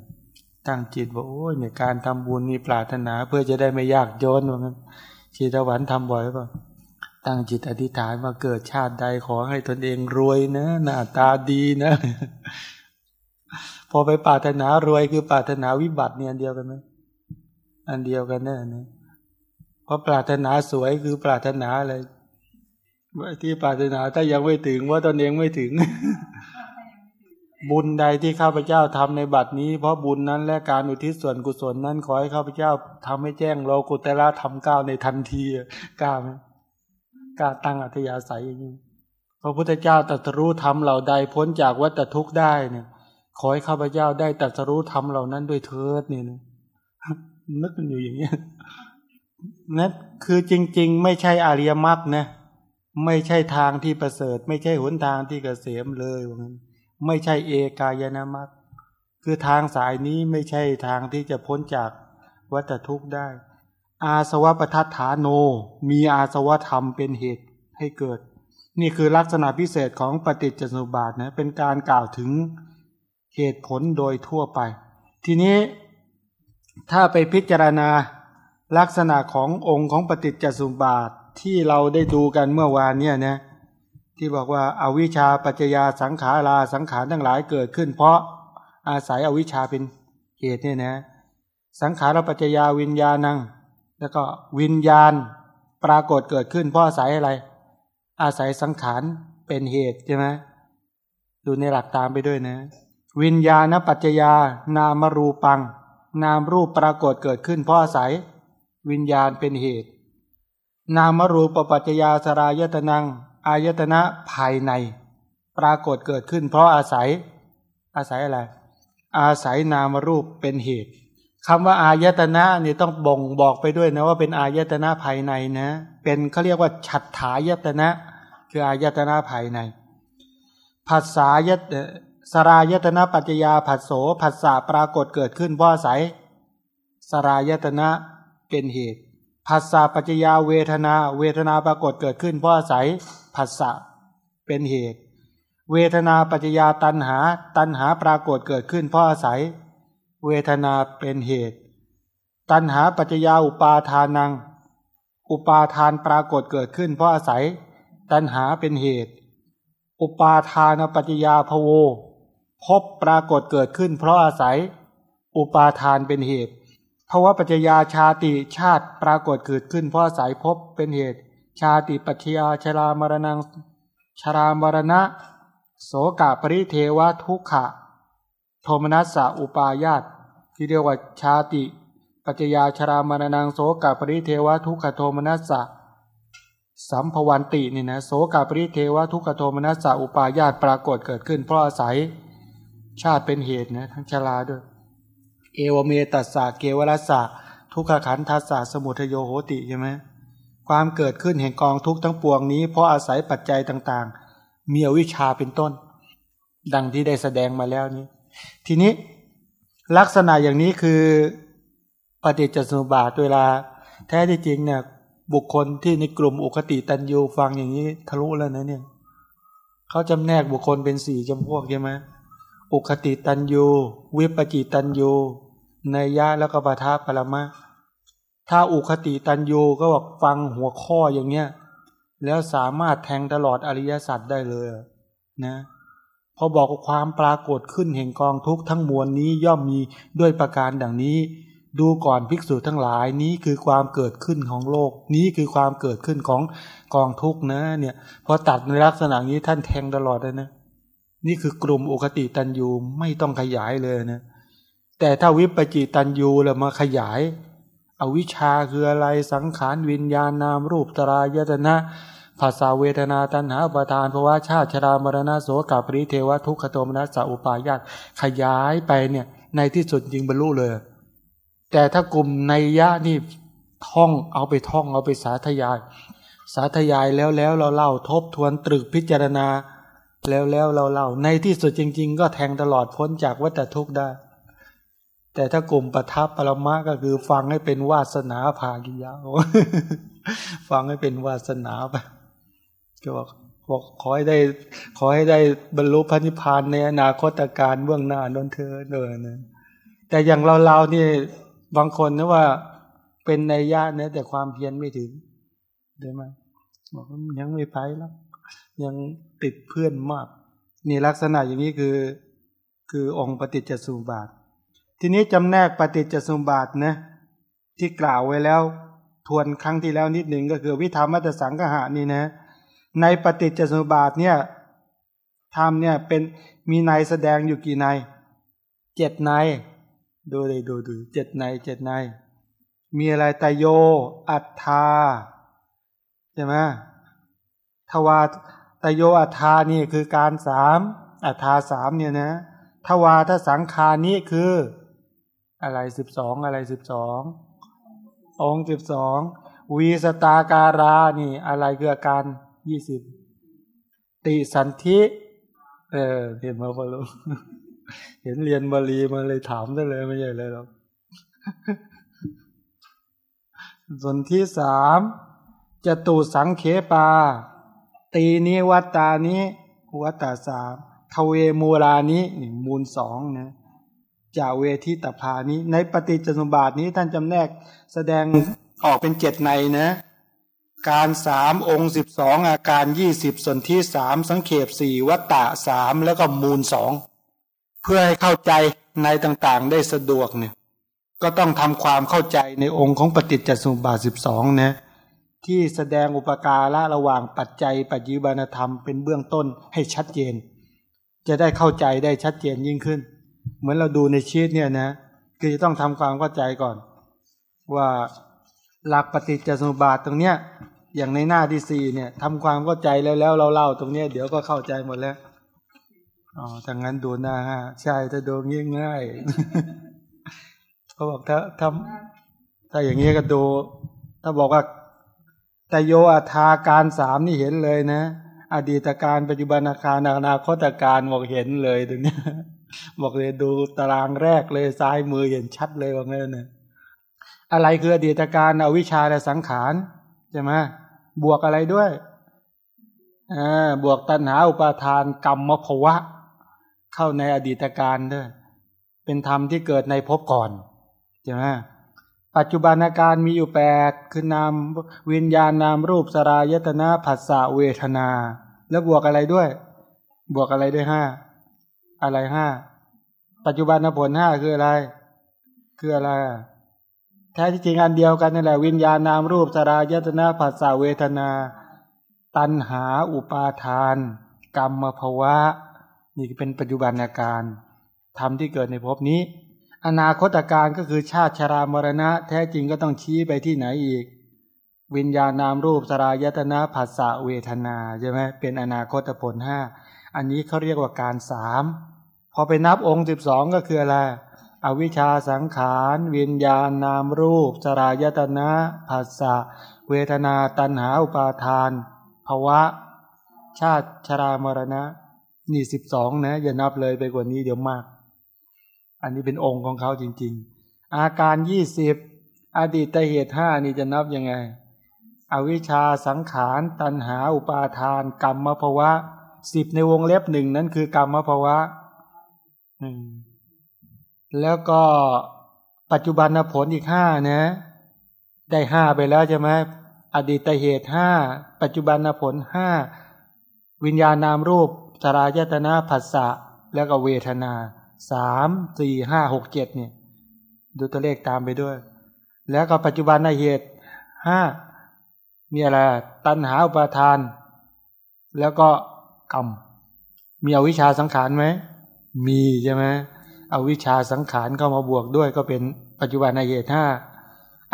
ตั้งจิตว่าโอ้ยเนี่ยการทำบุญมีปรารถนาเพื่อจะได้ไม่ยากจนว่างั้นชีตวันทำบ่อยป่ะตั้งจิตอธิษฐานมาเกิดชาติใดขอให้ตนเองรวยนะหน้าตาดีนะ พอไปปรารถนารวยคือปรารถนาวิบัติเนี่ยอันเดียวกันไหมอันเดียวกันแน่นะ เพราะปรารถนาสวยคือปรารถนาอะไรที่ปรารถนาถ้ายังไม่ถึงว่าตนเองไม่ถึง บุญใดที่ข้าพเจ้าทำในบัดนี้ เพราะบุญนั้นและการอุทิศส่วนกุศลนั้นขอให้ข้าพเจ้าทำให้แจ้งโลกุตละทำก้าวในทันทีกล้าไหมกล้าตั้งอัธยาศัยอย่างนี้พระพุทธเจ้าตรัสรู้ธรรมเหล่าใดพ้นจากวัฏทุกข์ได้เนี่ย ขอให้ข้าพเจ้าได้ตรัสรู้ธรรมเหล่านั้นด้วยเถิดเนี่ยนึกกันอยู่อย่างนี้ นั่นคือจริง ๆ ไม่ใช่อริยมรรคนะไม่ใช่ทางที่ประเสริฐ ไม่ใช่หนทางที่เกษมเลยว่างั้นไม่ใช่เอกายนามรรคคือทางสายนี้ไม่ใช่ทางที่จะพ้นจากวัฏทุกข์ได้ อาสวะปทัฏฐานโน มีอาสวะธรรมเป็นเหตุให้เกิด นี่คือลักษณะพิเศษของปฏิจจสมุปบาทนะเป็นการกล่าวถึงเหตุผลโดยทั่วไป ทีนี้ถ้าไปพิจารณา ลักษณะขององค์ของปฏิจจสมุบาทที่เราได้ดูกันเมื่อวานเนี่ยนะที่บอกว่าอาวิชชาปัจจยาสังขาราสังขารทั้งหลายเกิดขึ้น เพราะอาศัยอวิชชาเป็นเหตุเนี่ยนะ สังขารปัจจยาวิญญาณัง แล้วก็วิญญาณปรากฏเกิดขึ้น เพราะอาศัยอะไร อาศัยสังขารเป็นเหตุใช่ไหมดูในหลักตามไปด้วยนะ วิญญาณปัจจยานามรูปัง นามรูปปรากฏเกิดขึ้น เพราะอาศัย วิญญาณเป็นเหตุ นามรูปปัจจยาสรายตนัง อายตนะภายใน ปรากฏเกิดขึ้น เพราะอาศัย อาศัยอะไร อาศัยนามรูปเป็นเหตุคำว่าอายตนะนี่ต้องบ่งบอกไปด้วยนะว่าเป็นอายตนะภายในนะ เป็นเขาเรียกว่าฉัตถายตนะ คืออายตนะภายในภาษายตสรายตนะปัจจยาผัสโสผัสสะปรากฏเกิดขึ้นเพราะอาศัยสรายตนะ เป็นเหตุผัสสะปัจจยาเวทนา เวทนาปรากฏเกิดขึ้นเพราะอาศัยผัสสะเป็นเหตุ เวทนาปัจจยาตันหา ตันหาปรากฏเกิดขึ้นเพราะอาศัย เวทนาเป็นเหตุ ตัณหาปัจจยาอุปาทานัง อุปาทานปรากฏเกิดขึ้นเพราะอาศัย ตัณหาเป็นเหตุ อุปาทานปัจจยาภโวพบปรากฏเกิดขึ้นเพราะอาศัย อุปาทานเป็นเหตุ ภาวะปัจจยาชาติชาติปรากฏเกิดขึ้น เพราะอาศัยพบเป็นเหตุ ชาติปัจจยาชรามรณังชรามรณะ โสกะปริเทวะทุกขะ โทมนัสสะอุปายาตที่เรียกว่าชาติ ปัจจยาชรามรณังโสกะปริเทวะทุกขโทมนัสสะสัมภวันตินี่นะโสกาปริเทวะทุกขโทมนัสสะอุปายาตปรากฏเกิดขึ้น เพราะอาศัยชาติเป็นเหตุนะทั้งชราด้วย เอวเมตัสสะเกวรัสสะทุกขขันทัสสะสมุทโยโหติใช่ไหมความเกิดขึ้นแห่งกองทุกทั้งปวงนี้ เพราะอาศัยปัจจัยต่างๆ มีอวิชชาเป็นต้น ดังที่ได้แสดงมาแล้วนี้ ทีนี้ลักษณะอย่างนี้คือปฏิจจสมุปบาทเวลา แท้ที่จริงเนี่ยบุคคลที่ในกลุ่มอุคติตันยูฟังอย่างนี้ทะลุแล้วนะเนี่ยเขาจำแนกบุคคลเป็นสี่จำพวกใช่ไหมอุคติตันยูวิปจิตันยู นยะแล้วก็ปทาปรมะ ถ้าอุคติตันโยก็บอกฟังหัวข้ออย่างเนี้ย แล้วสามารถแทงตลอดอริยสัจได้เลยนะพอบอกความปรากฏขึ้นแห่งกองทุกทั้งมวลนี้ย่อมมีด้วยประการดังนี้ ดูก่อนภิกษุทั้งหลายนี้คือความเกิดขึ้นของโลก นี้คือความเกิดขึ้นของกองทุกนะเนี่ยพอตัดในลักษณะนี้ท่านแทงตลอดเลยนะ นี่คือกลุ่มอุคติตันยูไม่ต้องขยายเลยนะ แต่ถ้าวิปจิตันยูแล้วมาขยายอวิชชาคืออะไรสังขารวิญญาณนามรูปตรายตนะภาษาเวทนาตันหาประทานภาวะชาติชรามรณะโสกาปริเทวทุกขโทมนัสสอุปายาตขยายไปเนี่ย ในที่สุดยิงบรรลุเลย แต่ถ้ากลุ่มในยะนี่ท่องเอาไปท่องเอาไปสาธยาย สาธยายแล้วแล้วเราเล่าทบทวนตรึกพิจารณา แล้วแล้วเราเล่าในที่สุดจริง ๆ ก็แทงตลอดพ้นจากวัฏทุกข์ได้ แต่ถ้ากลุ่มประทับปรมะก็คือฟังให้เป็นวาสนาภากิยาฟังให้เป็นวาสนาไปก็บอกบอกขอให้ได้ ขอให้ได้บรรลุพระนิพพานในอนาคตการเบื้องหน้านนเธอเดินแต่อย่างเราเรานี่บางคนนะว่าเป็นในญาตินะแต่ความเพียรไม่ถึงได้ไหมบอกว่ายังไม่ไปแล้วยังติดเพื่อนมากนี่ลักษณะอย่างนี้คือ คือองค์ปฏิจจสุบาท ทีนี้จำแนกปฏิจจสมุปบาทนะที่กล่าวไว้แล้ว ทวนครั้งที่แล้วนิดหนึ่งก็คือวิธามัตสังกหานี่นะ ในปฏิจจสมุปบาทเนี่ยธรรมเนี่ยเป็นมีในแสดงอยู่กี่ในเจ็ดในดูเลยดูดูเจ็ดในเจ็ดในมีอะไรตโย อัฏฐาใช่ไหมทวาตโยอัฏฐานี่คือการสามอัฏฐาสามเนี่ยนะทวาถ้าสังขานี้คือ อะไรสิบสองอะไรสิบสององสิบสองวีสตาการานี่ อะไรคืออาการยี่สิบติสันธิเออเห็นมาพอรู้เห็นเรียนบาลีมาเลยถามได้เลยไม่ใช่เลยหรอกส่วนที่สามจะตูสังเขปา ตีนี้วัตตานี้วัตตาสามทเวมูลานี้นี่มูลสองนะ จาเวทิตภานี้ ในปฏิจจสมบาทนี้ท่านจำแนกแสดงออกเป็นเจ็ดในนะ การสามองค์สิบสองอาการยี่สิบส่วนที่สามสังเขปสี่วัตตะสามแล้วก็มูลสองเพื่อให้เข้าใจในต่างๆได้สะดวกเนี่ย ก็ต้องทำความเข้าใจในองค์ของปฏิจจสมบาทสิบสองนะที่แสดงอุปการะระหว่างปัจจัยปัจจุบันธรรมเป็นเบื้องต้นให้ชัดเจน จะได้เข้าใจได้ชัดเจนยิ่งขึ้น เหมือนเราดูในชีตเนี่ยนะคือจะต้องทำความเข้าใจก่อน ว่าหลักปฏิจจสมุปบาทตรงเนี้ยอย่างในหน้าที่สี่เนี่ยทำความเข้าใจแล้วแล้วเราเล่าตรงเนี้ยเดี๋ยวก็เข้าใจหมดแล้วอ๋อถ้างั้นดูหน้าฮะใช่ถ้าดูง่ายง่ายเขาบอกถ้าทำถ้าอย่างนี้ก็ดู ถ้าบอกว่าแต่โยอัธาการสามนี่เห็นเลยนะ อดีตการปัจจุบันอาการอนาคตการบอกเห็นเลยตรงนี้ บอกเลยดูตารางแรกเลยซ้ายมือเห็นชัดเลยว่างั้นนะอะไรคืออดีตการอาวิชาและสังขารใช่ไหมบวกอะไรด้วยอ่าบวกตัณหาอุปาทานกรรมมภวะ เข้าในอดีตการด้วยเป็นธรรมที่เกิดในภพก่อนใช่ไหมปัจจุบันอาการมีอยู่แปดคือนามวิญญาณนามรูปสรายตนะผัสสะเวทนา แล้วบวกอะไรด้วย บวกอะไรด้ห้า อะไรห้าปัจจุบันผลห้าคืออะไร คืออะไรแท้ที่จริงอันเดียวกันนี่แหละวิญญาณนามรูปสรายตนาผัสสะเวทนา ตัณหาอุปาทาน กรรมภวะ นี่เป็นปัจจุบันอาการทำที่เกิดในภพนี้ อนาคตการก็คือชาติชรามรณะ แท้จริงก็ต้องชี้ไปที่ไหนอีก วิญญาณนามรูปสรายตนาผัสสะเวทนาใช่ไหมเป็นอนาคตผลห้าอันนี้เขาเรียกว่าการสาม อไปนับองค์สิบสองก็คืออะไร อวิชชาสังขารวิญญาณนามรูป สรายตนะผัสสะเวทนาตัณหาอุปาทานภาวะ ชาติชรามรณะ นี่สิบสองนะ อย่านับเลยไปกว่านี้เดี๋ยวมาก อันนี้เป็นองค์ของเขาจริง ๆ อาการยี่สิบอดีตเหตุห้านี่จะนับยังไง อวิชชาสังขารตัณหาอุปาทาน กรรมภาวะสิบในวงเล็บหนึ่งนั้นคือกรรมภาวะ แล้วก็ปัจจุบันผลอีกห้านะ ได้ห้าไปแล้วใช่ไหมอดีตเหตุห้าปัจจุบันผลห้าวิญญาณนามรูปสรายตนาผัสสะแล้วก็เวทนาสามสี่ห้าหกเจ็ดเนี่ย ดูตัวเลขตามไปด้วย แล้วก็ปัจจุบันเหตุห้ามีอะไรตัณหาอุปาทาน แล้วก็กรรมมีอวิชชาสังขารไหม มีใช่ไหมเอาวิชาสังขารเข้ามาบวกด้วยก็เป็นปัจจุบันในเหตุห้า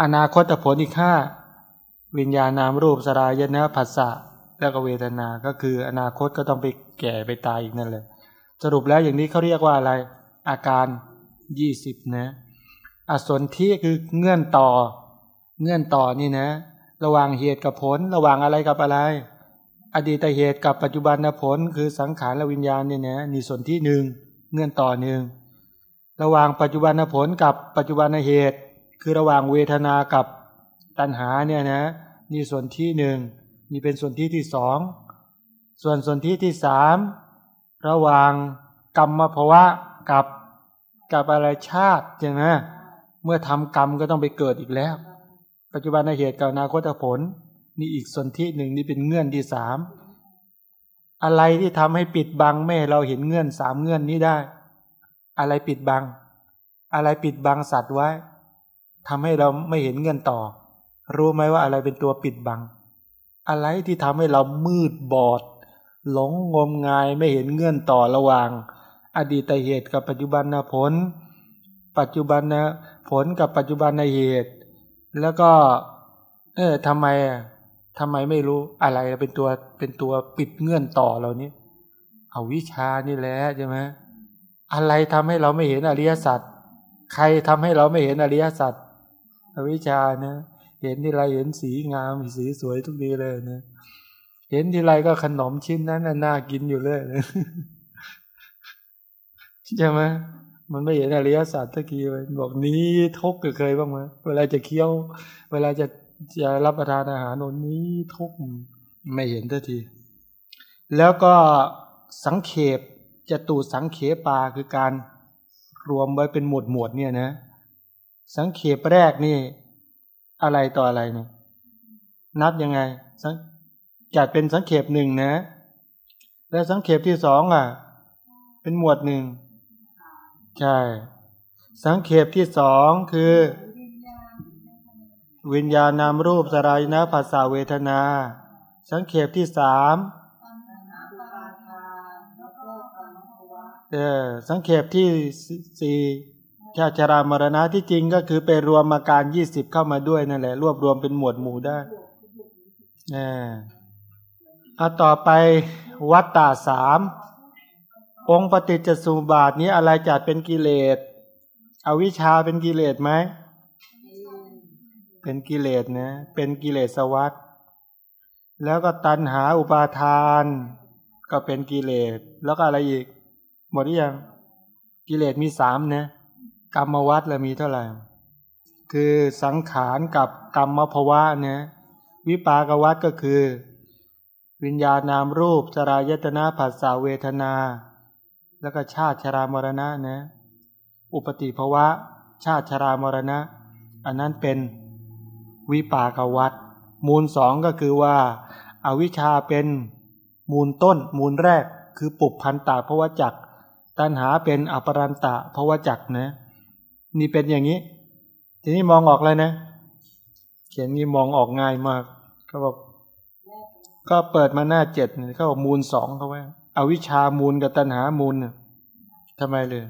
อนาคตผลอีกห้าวิญญาณนามรูปสรายนะผัสสะแล้วก็เวทนา ก็คืออนาคตก็ต้องไปแก่ไปตายอีกนั่นแหละสรุปแล้วอย่างนี้เขาเรียกว่าอะไร อาการยี่สิบนะ อสนที่คือเงื่อนต่อ เงื่อนต่อนี่นะ ระหว่างเหตุกับผล ระหว่างอะไรกับอะไร อดีตเหตุกับปัจจุบันผล คือสังขารและวิญญาณเนี่ยนะนี่ส่วนที่หนึ่ง เงื่อนต่อหนึ่งระหว่างปัจจุบันผลกับปัจจุบันเหตุ คือระหว่างเวทนากับตัณหาเนี่ยนะนี่ส่วนที่หนึ่งนี่เป็นส่วนที่ที่สองส่วนส่วนที่ที่สามระหว่างกรรมภวะกับกับอะไรชาติใช่ไหมเมื่อทำกรรมก็ต้องไปเกิดอีกแล้ว ปัจจุบันเหตุกับอนาคตผล นี่อีกส่วนที่หนึ่งนี่เป็นเงื่อนที่สาม อะไรที่ทำให้ปิดบังไม่เราเห็นเงื่อนสามเงื่อนนี้ได้ อะไรปิดบัง อะไรปิดบังสัตว์ไว้ทำให้เราไม่เห็นเงื่อนต่อ รู้ไหมว่าอะไรเป็นตัวปิดบัง อะไรที่ทำให้เรามืดบอด หลงงมงายไม่เห็นเงื่อนต่อระหว่าง อดีตเหตุกับปัจจุบันผล ปัจจุบันนผลกับปัจจุบันเหตุ แล้วก็ เออทำไม ทำไมไม่รู้อะไรเป็นตัวเป็นตัวปิดเงื่อนต่อเรานี้เอาวิชานี่แหละใช่ไหมอะไรทำให้เราไม่เห็นอริยสัจใครทำให้เราไม่เห็นอริยสัจอวิชานะ เห็นที่ไรเห็นสีงามสีสวยทุกทีเลยนะเห็นที่ไรก็ขนมชิ้นนั้นน่ากินอยู่เลยนะใช่ไหมมันไม่เห็นอริยสัจตะกี้เลยบอกนี้ทุกเคยบ้างไหมเวลาจะเคี้ยว เวลาจะ จะรับประทานอาหารนนี้ทุกไม่เห็นทันที แล้วก็สังเขปจะตูสังเขปาคือการรวมไว้เป็นหมวดหมวดเนี่ยนะ สังเขปแรกนี่ อะไรต่ออะไรเนี่ยนับยังไงจัดเป็นสังเขปหนึ่งนะ แล้วสังเขปที่สองอะ เป็นหมวดหนึ่งใช่ สังเขปที่สองคือ วิญญาณนามรูปสลายนะภาษาเวทนา สังเขปที่สามเออสังเขปที่สี่ชาชรามรณะที่จริงก็คือไปรวมมาการยี่สิบเข้ามาด้วยนั่นแหละ รวบรวมเป็นหมวดหมู่ได้เออเอาต่อไปวัตตาสามองค์ปฏิจจสุบาทนี้อะไรจัดเป็นกิเลส อวิชชาเป็นกิเลสไหม เป็นกิเลสนะเป็นกิเลสวัฏแล้วก็ตัณหาอุปาทาน ก็เป็นกิเลส แล้วก็อะไรอีก หมดหรือยังกิเลสมีสามนะกรรมวัฏแล้วมีเท่าไหร่ คือสังขารกับกรรมภวะเนี่ยวิปากวัฏก็คือ วิญญาณนามรูปจรายตนาผัสสะเวทนา แล้วก็ชาติชรามรณะนะ อุปติภวะ ชาติชรามรณะ อันนั้นเป็น วิปากวัฏมูลสองก็คือว่าอาวิชชาเป็นมูลต้น มูลแรกคือปุพันตะภวจักตัณหาเป็นอปรันตะภวจักนะนี่เป็นอย่างนี้ ทีนี้มองออกเลยนะ เขียนนี้มองออกง่ายมากเขาบอกก็เปิดมาหน้าเจ็ดเขาบอกมูลสองเขาไว้อวิชามูลกับตัณหามูลเนี่ยทำไมเลย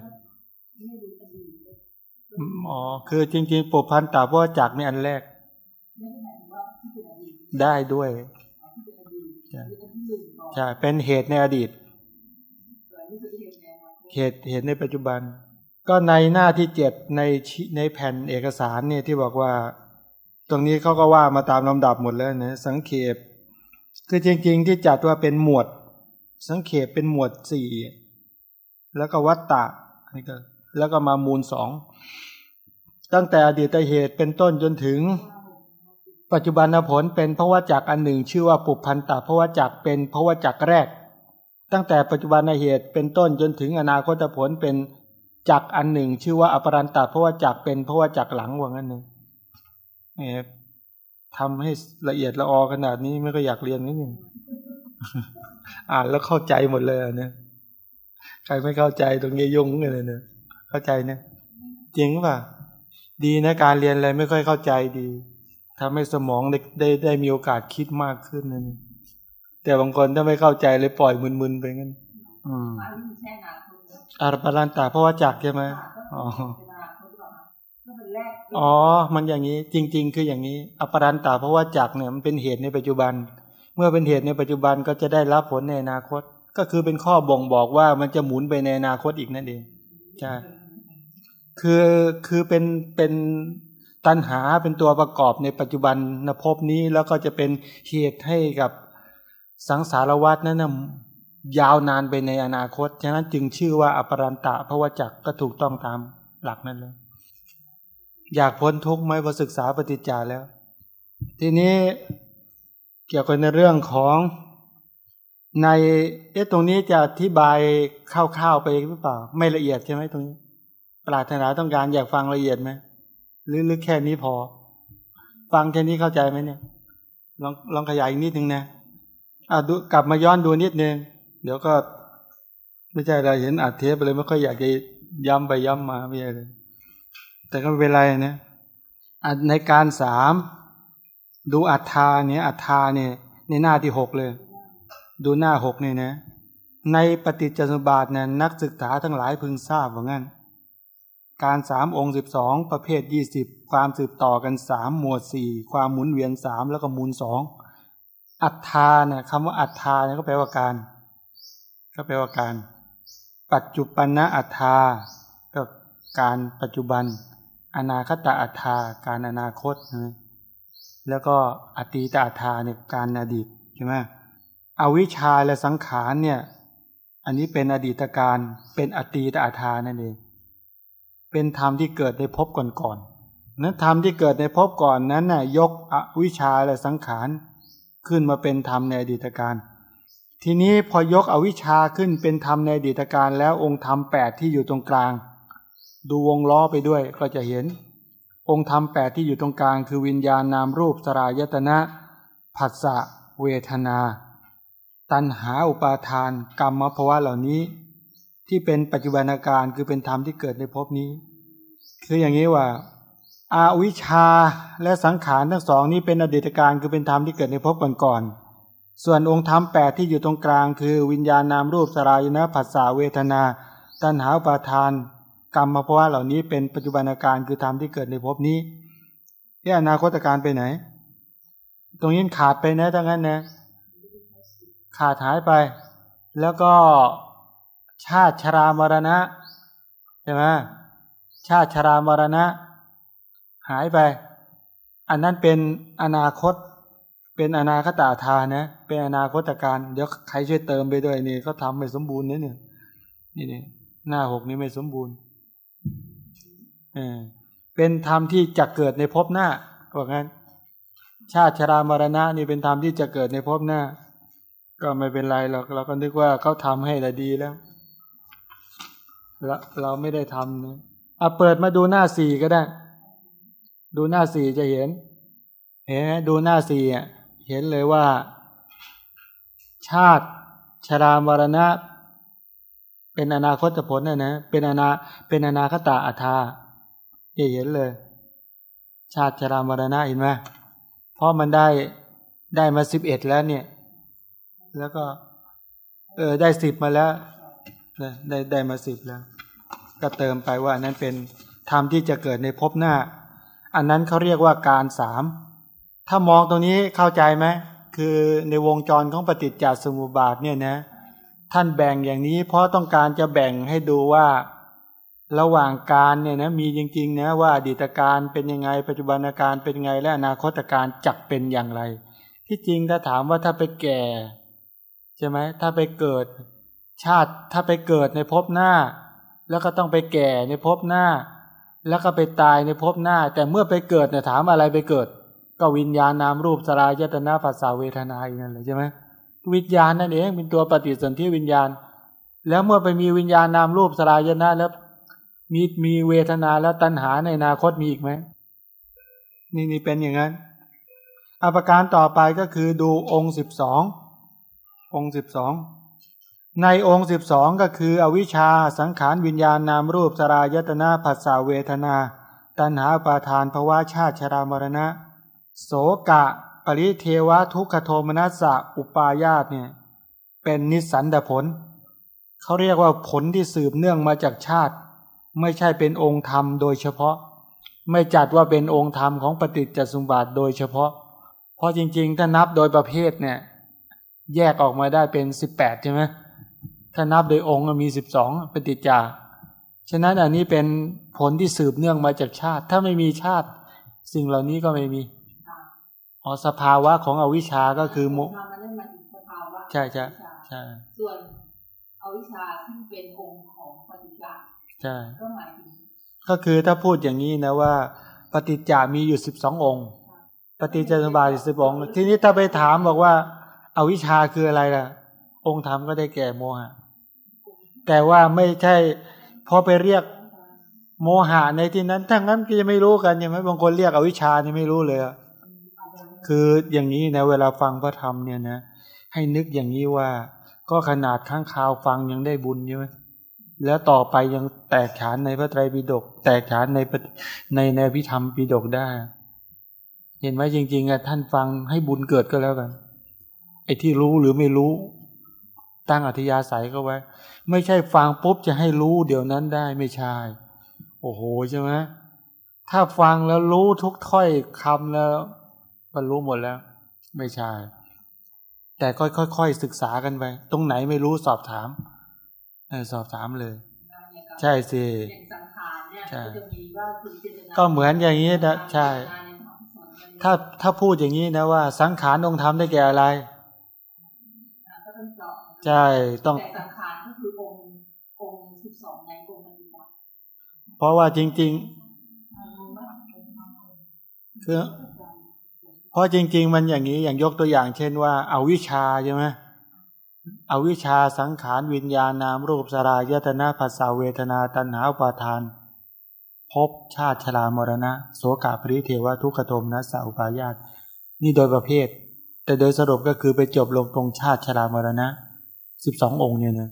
อ๋อคือจริงๆปุพันตาเพราะจักในอันแรก ได้ด้วยใช่เป็นเหตุในอดีต เหตุเหตุในปัจจุบัน ก็ในหน้าที่เจ็ดในในแผ่นเอกสารเนี่ยที่บอกว่า ตรงนี้เขาก็ว่ามาตามลำดับหมดแล้วนะสังเขปคือจริง ๆ ที่จัดว่าเป็นหมวด สังเขปเป็นหมวดสี่แล้วก็วัตตะนี่ก็แล้วก็มามูลสองตั้งแต่อดีตเหตุเป็นต้นจนถึง ปัจจุบันผลเป็นพระวจักอันหนึ่ง ชื่อว่าปุพันตะพระวจักเป็นพระวจักแรก ตั้งแต่ปัจจุบันเหตุเป็นต้นจนถึงอนาคตผลเป็นจักอันหนึ่ง ชื่อว่าอปรันตะพระวจักเป็นพระวจักหลังว่างั้นเลยทำให้ละเอียดละออขนาดนี้ไม่ก็อยากเรียนนิดนึงอ่านแล้วเข้าใจหมดเลยเนี่ยใครไม่เข้าใจตรงนี้ยุ่งเลยเนี่ยเข้าใจเนี่ยจริงป่ะ ดีนะการเรียนอะไรไม่ค่อยเข้าใจดี ทำให้สมองได้ได้ได้มีโอกาสคิดมากขึ้นนั่นแต่บางคนถ้าไม่เข้าใจเลยปล่อยมึนๆไปงั้น อืมอารปรันตาเพราะว่าจักใช่ไหมอ๋ออ๋อ มันอย่างนี้จริง ๆ คืออย่างนี้ อปรันตาเพราะว่าจักเนี่ยมันเป็นเหตุในปัจจุบัน เมื่อเป็นเหตุในปัจจุบันก็จะได้รับผลในอนาคต ก็คือเป็นข้อบ่งบอกว่ามันจะหมุนไปในอนาคตอีกนั่นเองใช่คือคือเป็นเป็น ตัณหาเป็นตัวประกอบในปัจจุบันนภพนี้แล้วก็จะเป็นเหตุให้กับสังสารวัฏนั้นนะยาวนานไปในอนาคต ฉะนั้นจึงชื่อว่าอปรันตะเพราะว่าจักก็ถูกต้องตามหลักนั่นเลยอยากพ้นทุกข์ไหมพอศึกษาปฏิจจาแล้ว ทีนี้เกี่ยวกับในเรื่องของในเอ๊ะตรงนี้จะอธิบายคร่าวๆไปหรือเปล่า ไม่ละเอียดใช่ไหมตรงนี้ ปรารถนาต้องการอยากฟังละเอียดไหม หรือแค่นี้พอ ฟังแค่นี้เข้าใจไหมเนี่ย ลองลองขยายอีกนิดนึงนะอะดูกลับมาย้อนดูนิดนึงเดี๋ยวก็ ไม่ใช่อะไรเห็นอัดเทปไปเลยไม่ค่อยอยากจะย้ำไปย้ำมาไม่ใช่เลยแต่ก็ไม่เป็นไรนะในการสามดูอัฏฐาเนี่ยอัฏฐาเนี่ย ในหน้าที่หกเลย ดูหน้าหกเนี่ยนะ ในปฏิจจสมบาทเนี่ยนักศึกษาทั้งหลายพึงทราบว่างั้น การสามองค์สิบสองประเภทยี่สิบความสืบต่อกันสามหมวดสี่ความหมุนเวียนสามแล้วก็มูลสองอัฏฐาเนี่ยคำว่าอัฏฐาเนี่ยก็แปลว่าการ ก็แปลว่าการ ปัจจุบันนะอัฏฐาก็การปัจจุบัน อนาคตอัฏฐาการอนาคตนะแล้วก็อตีตอัฏฐาเนี่ยการอดีตใช่ไหมอวิชชาและสังขารเนี่ย อันนี้เป็นอดีตการเป็นอตีตอัฏฐานั่นเอง เป็นธรรมที่เกิดในภพก่อนๆนั้นธรรมที่เกิดในภพก่อนนั้นน่ะยกอวิชชาและสังขารขึ้นมาเป็นธรรมในอดีตการ ทีนี้พอยกอวิชชาขึ้นเป็นธรรมในอดีตการแล้วองค์ธรรมแปดที่อยู่ตรงกลาง ดูวงล้อไปด้วยก็จะเห็น องค์ธรรมแปดที่อยู่ตรงกลาง คือวิญญาณนามรูปสรายตนะผัสสะเวทนา ตัณหาอุปาทาน กรรมภาวะเหล่านี้ ที่เป็นปัจจุบันการคือเป็นธรรมที่เกิดในภพนี้ คืออย่างนี้ว่าอาวิชาและสังขารทั้งสองนี้เป็นอดีตการคือเป็นธรรมที่เกิดในภพก่อนๆส่วนองค์ธรรมแปดที่อยู่ตรงกลาง คือวิญญาณนามรูปสลายนะผัสสะเวทนา ตัณหาปาทาน กรรมมาเพราะเหล่านี้เป็นปัจจุบันการคือธรรมที่เกิดในภพนี้ที่อนาคตการไปไหน ตรงนี้ขาดไปนะทั้งนั้นนะขาดหายไป แล้วก็ ชาติชรามรณะใช่ไหมชาติชรามรณะ หายไป อันนั้นเป็นอนาคต เป็นอนาคตาทานะเป็นอนาคตการเดี๋ยวใครช่วยเติมไปด้วยนี่เขาทำไม่สมบูรณ์เนี่ยนี่นี่หน้าหกนี้ไม่สมบูรณ์เออเป็นธรรมที่จะเกิดในภพหน้าว่างั้น ชาติชรามรณะนี่เป็นธรรมที่จะเกิดในภพหน้า ก็ไม่เป็นไรเราเราก็นึกว่าเขาทำให้ละดีแล้ว เราเราไม่ได้ทำนะอะเปิดมาดูหน้าสี่ก็ได้ ดูหน้าสี่จะเห็น เห็นดูหน้าสี่อะเห็นเลยว่า ชาติชรามรณะ เป็นอนาคตผลนะนะเป็นอนาเป็นอนาคตาอัธาจะเห็นเลย ชาติชรามรณะเห็นไหมเพราะมันได้ได้มาสิบเอ็ดแล้วเนี่ย แล้วก็ เออได้สิบมาแล้วได้ได้มาสิบแล้ว ก็เติมไปว่าอันนั้นเป็นธรรมที่จะเกิดในภพหน้า อันนั้นเขาเรียกว่าการสามถ้ามองตรงนี้เข้าใจไหมคือในวงจรของปฏิจจสมุปบาทเนี่ยนะ ท่านแบ่งอย่างนี้ เพราะต้องการจะแบ่งให้ดูว่าระหว่างการเนี่ยนะมีจริงๆนะว่าอดีตการเป็นยังไง ปัจจุบันการเป็นยังไงและอนาคตการจักเป็นอย่างไร ที่จริงถ้าถามว่าถ้าไปแก่ใช่ไหมถ้าไปเกิดชาติถ้าไปเกิดในภพหน้า แล้วก็ต้องไปแก่ในภพหน้า แล้วก็ไปตายในภพหน้า แต่เมื่อไปเกิดเนี่ยถามอะไรไปเกิด ก็วิญญาณนามรูปสลายยตนาภาษาเวทนาอีกนั่นเลยใช่ไหมวิญญาณนั่นเองเป็นตัวปฏิสนธิวิญญาณ แล้วเมื่อไปมีวิญญาณนามรูปสลายยตนาแล้วมีมีเวทนาแล้วตัณหาในอนาคตมีอีกไหมนี่นี่เป็นอย่างนั้นอาการต่อไปก็คือดูองค์สิบสององค์สิบสอง ในองค์สิบสองก็คือ อวิชชาสังขารวิญญาณนามรูปสรายตนาผัสสะเวทนา ตัณหาปาทานภวะชาติชรามรณะ โสกะ ปริเทวะทุกขโทมนัสสะอุปายาตเนี่ยเป็นนิสันดผล เขาเรียกว่าผลที่สืบเนื่องมาจากชาติ ไม่ใช่เป็นองค์ธรรมโดยเฉพาะ ไม่จัดว่าเป็นองค์ธรรมของปฏิจจสมบัติโดยเฉพาะ เพราะจริงๆ ถ้านับโดยประเภทเนี่ยแยกออกมาได้เป็นสิบแปดใช่ไหม ถ้านับโดยองค์มีสิบสองปฏิจจา ฉะนั้นอันนี้เป็นผลที่สืบเนื่องมาจากชาติ ถ้าไม่มีชาติ สิ่งเหล่านี้ก็ไม่มีอ๋อสภาวะของอวิชชาก็คือโมใช่ใช่ใช่ส่วนอวิชชาที่เป็นองค์ของปฏิจจาใช่ก็หมายถึงก็คือถ้าพูดอย่างนี้นะว่า ปฏิจจามีอยู่สิบสององค์ ปฏิจจสมบาทสิบองค์ ทีนี้ถ้าไปถามบอกว่าอาวิชชาคืออะไรล่ะ องค์ธรรมก็ได้แก่โมหะ แต่ว่าไม่ใช่พอไปเรียกโมหะในที่นั้นทั้งนั้นก็จะไม่รู้กันยังไหมบางคนเรียกอวิชชานี่ไม่รู้เลยคืออย่างนี้นะเวลาฟังพระธรรมเนี่ยนะให้นึกอย่างนี้ว่า ก็ขนาดข้างคาวฟังยังได้บุญใช่ไหมแล้วต่อไปยังแตกฉานในพระไตรปิฎกแตกฉานในในในพิธรรมปิฎกได้ เห็นไหมจริงๆอะท่านฟังให้บุญเกิดก็แล้วกันไอ้ที่รู้หรือไม่รู้ ตั้งอัธยาศัยก็ไว้ ไม่ใช่ฟังปุ๊บจะให้รู้เดี๋ยวนั้นได้ไม่ใช่โอ้โหใช่ไหมถ้าฟังแล้วรู้ทุกถ้อยคำแล้วบรรลุหมดแล้ว ไม่ใช่ แต่ค่อยๆศึกษากันไป ตรงไหนไม่รู้สอบถามเออสอบถามเลย ใช่สิใช่ก็เหมือนอย่างนี้นะใช่ ถ้าถ้าพูดอย่างนี้นะว่า สังขารองค์ธรรมได้แก่อะไร ใช่ต้องแต่สังขารก็คือองค์องค์สิบสองในองค์ปฏิบัติเพราะว่าจริง ๆ คือเพราะจริง ๆ มันอย่างนี้อย่างยกตัวอย่าง เช่นว่าเอาวิชาใช่ไหมเอาวิชาสังขารวิญญาณนามรูปสรายตนาภาษาเวทนาตัณหาอุปาทานพบชาติชรามรณะ โสกาปริเทวทุกขโทมนัสสอุปายาตนี่โดยประเภท แต่โดยสรุปก็คือไปจบลงตรงชาติชรามรณะ สิบสององค์เนี่ยนะ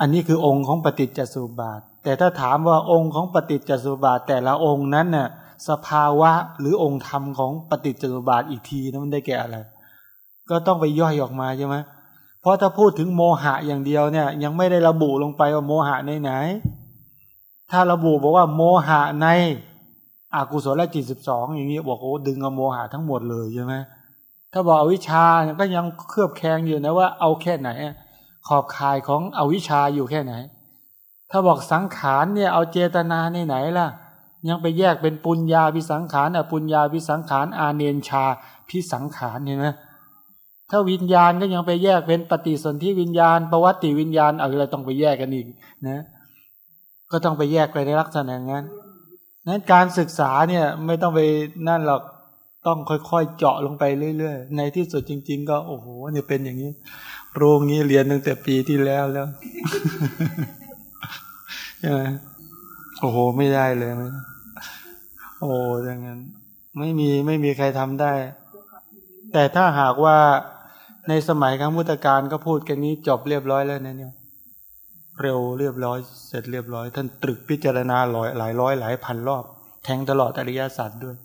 อันนี้คือองค์ของปฏิจจสุบาท แต่ถ้าถามว่าองค์ของปฏิจจสุบาท แต่ละองค์นั้นน่ะสภาวะหรือองค์ธรรมของปฏิจจสุบาทอีกทีนั้นมันได้แก่อะไร ก็ต้องไปย่อยออกมาใช่ไหมเพราะถ้าพูดถึงโมหะอย่างเดียวเนี่ย ยังไม่ได้ระบุลงไปว่าโมหะในไหน ถ้าระบุบอกว่าโมหะในอากุศลจิตสิบสองอย่างนี้บอกโอ้ดึงเอาโมหะทั้งหมดเลยใช่ไหม ถ้าบอกอวิชชาก็ยังเคลือบแคลงอยู่นะว่าเอาแค่ไหน ขอบคายของอวิชาอยู่แค่ไหน ถ้าบอกสังขารเนี่ยเอาเจตนาในไหนล่ะ ยังไปแยกเป็นปุญญาพิสังขารอปุญญาพิสังขารอาเนนชาพิสังขารเห็นไหมถ้าวิญญาณก็ยังไปแยกเป็นปฏิสนธิวิญญาณ ประวัติวิญญาณอะไรต้องไปแยกกันอีกนะ ก็ต้องไปแยกไปในลักษณะนั้นนั้นการศึกษาเนี่ยไม่ต้องไปนั่นหรอก ต้องค่อยๆเจาะลงไปเรื่อยๆ ในที่สุดจริง ๆ ก็โอ้โหเนี่ยเป็นอย่างนี้โรงนี้เรียนตั้งแต่ปีที่แล้วแล้วใช่ไหมโอ้โหไม่ได้เลยไหมโอ้ดังนั้น ไม่มีไม่มีใครทำได้ แต่ถ้าหากว่าในสมัยครั้งพุทธกาลก็พูดกันนี้จบเรียบร้อยแล้วเนี่ยเร็วเรียบร้อย เสร็จเรียบร้อย ท่านตรึกพิจารณาหลายหลายร้อยหลายพันรอบ แทงตลอดอริยสัจด้วย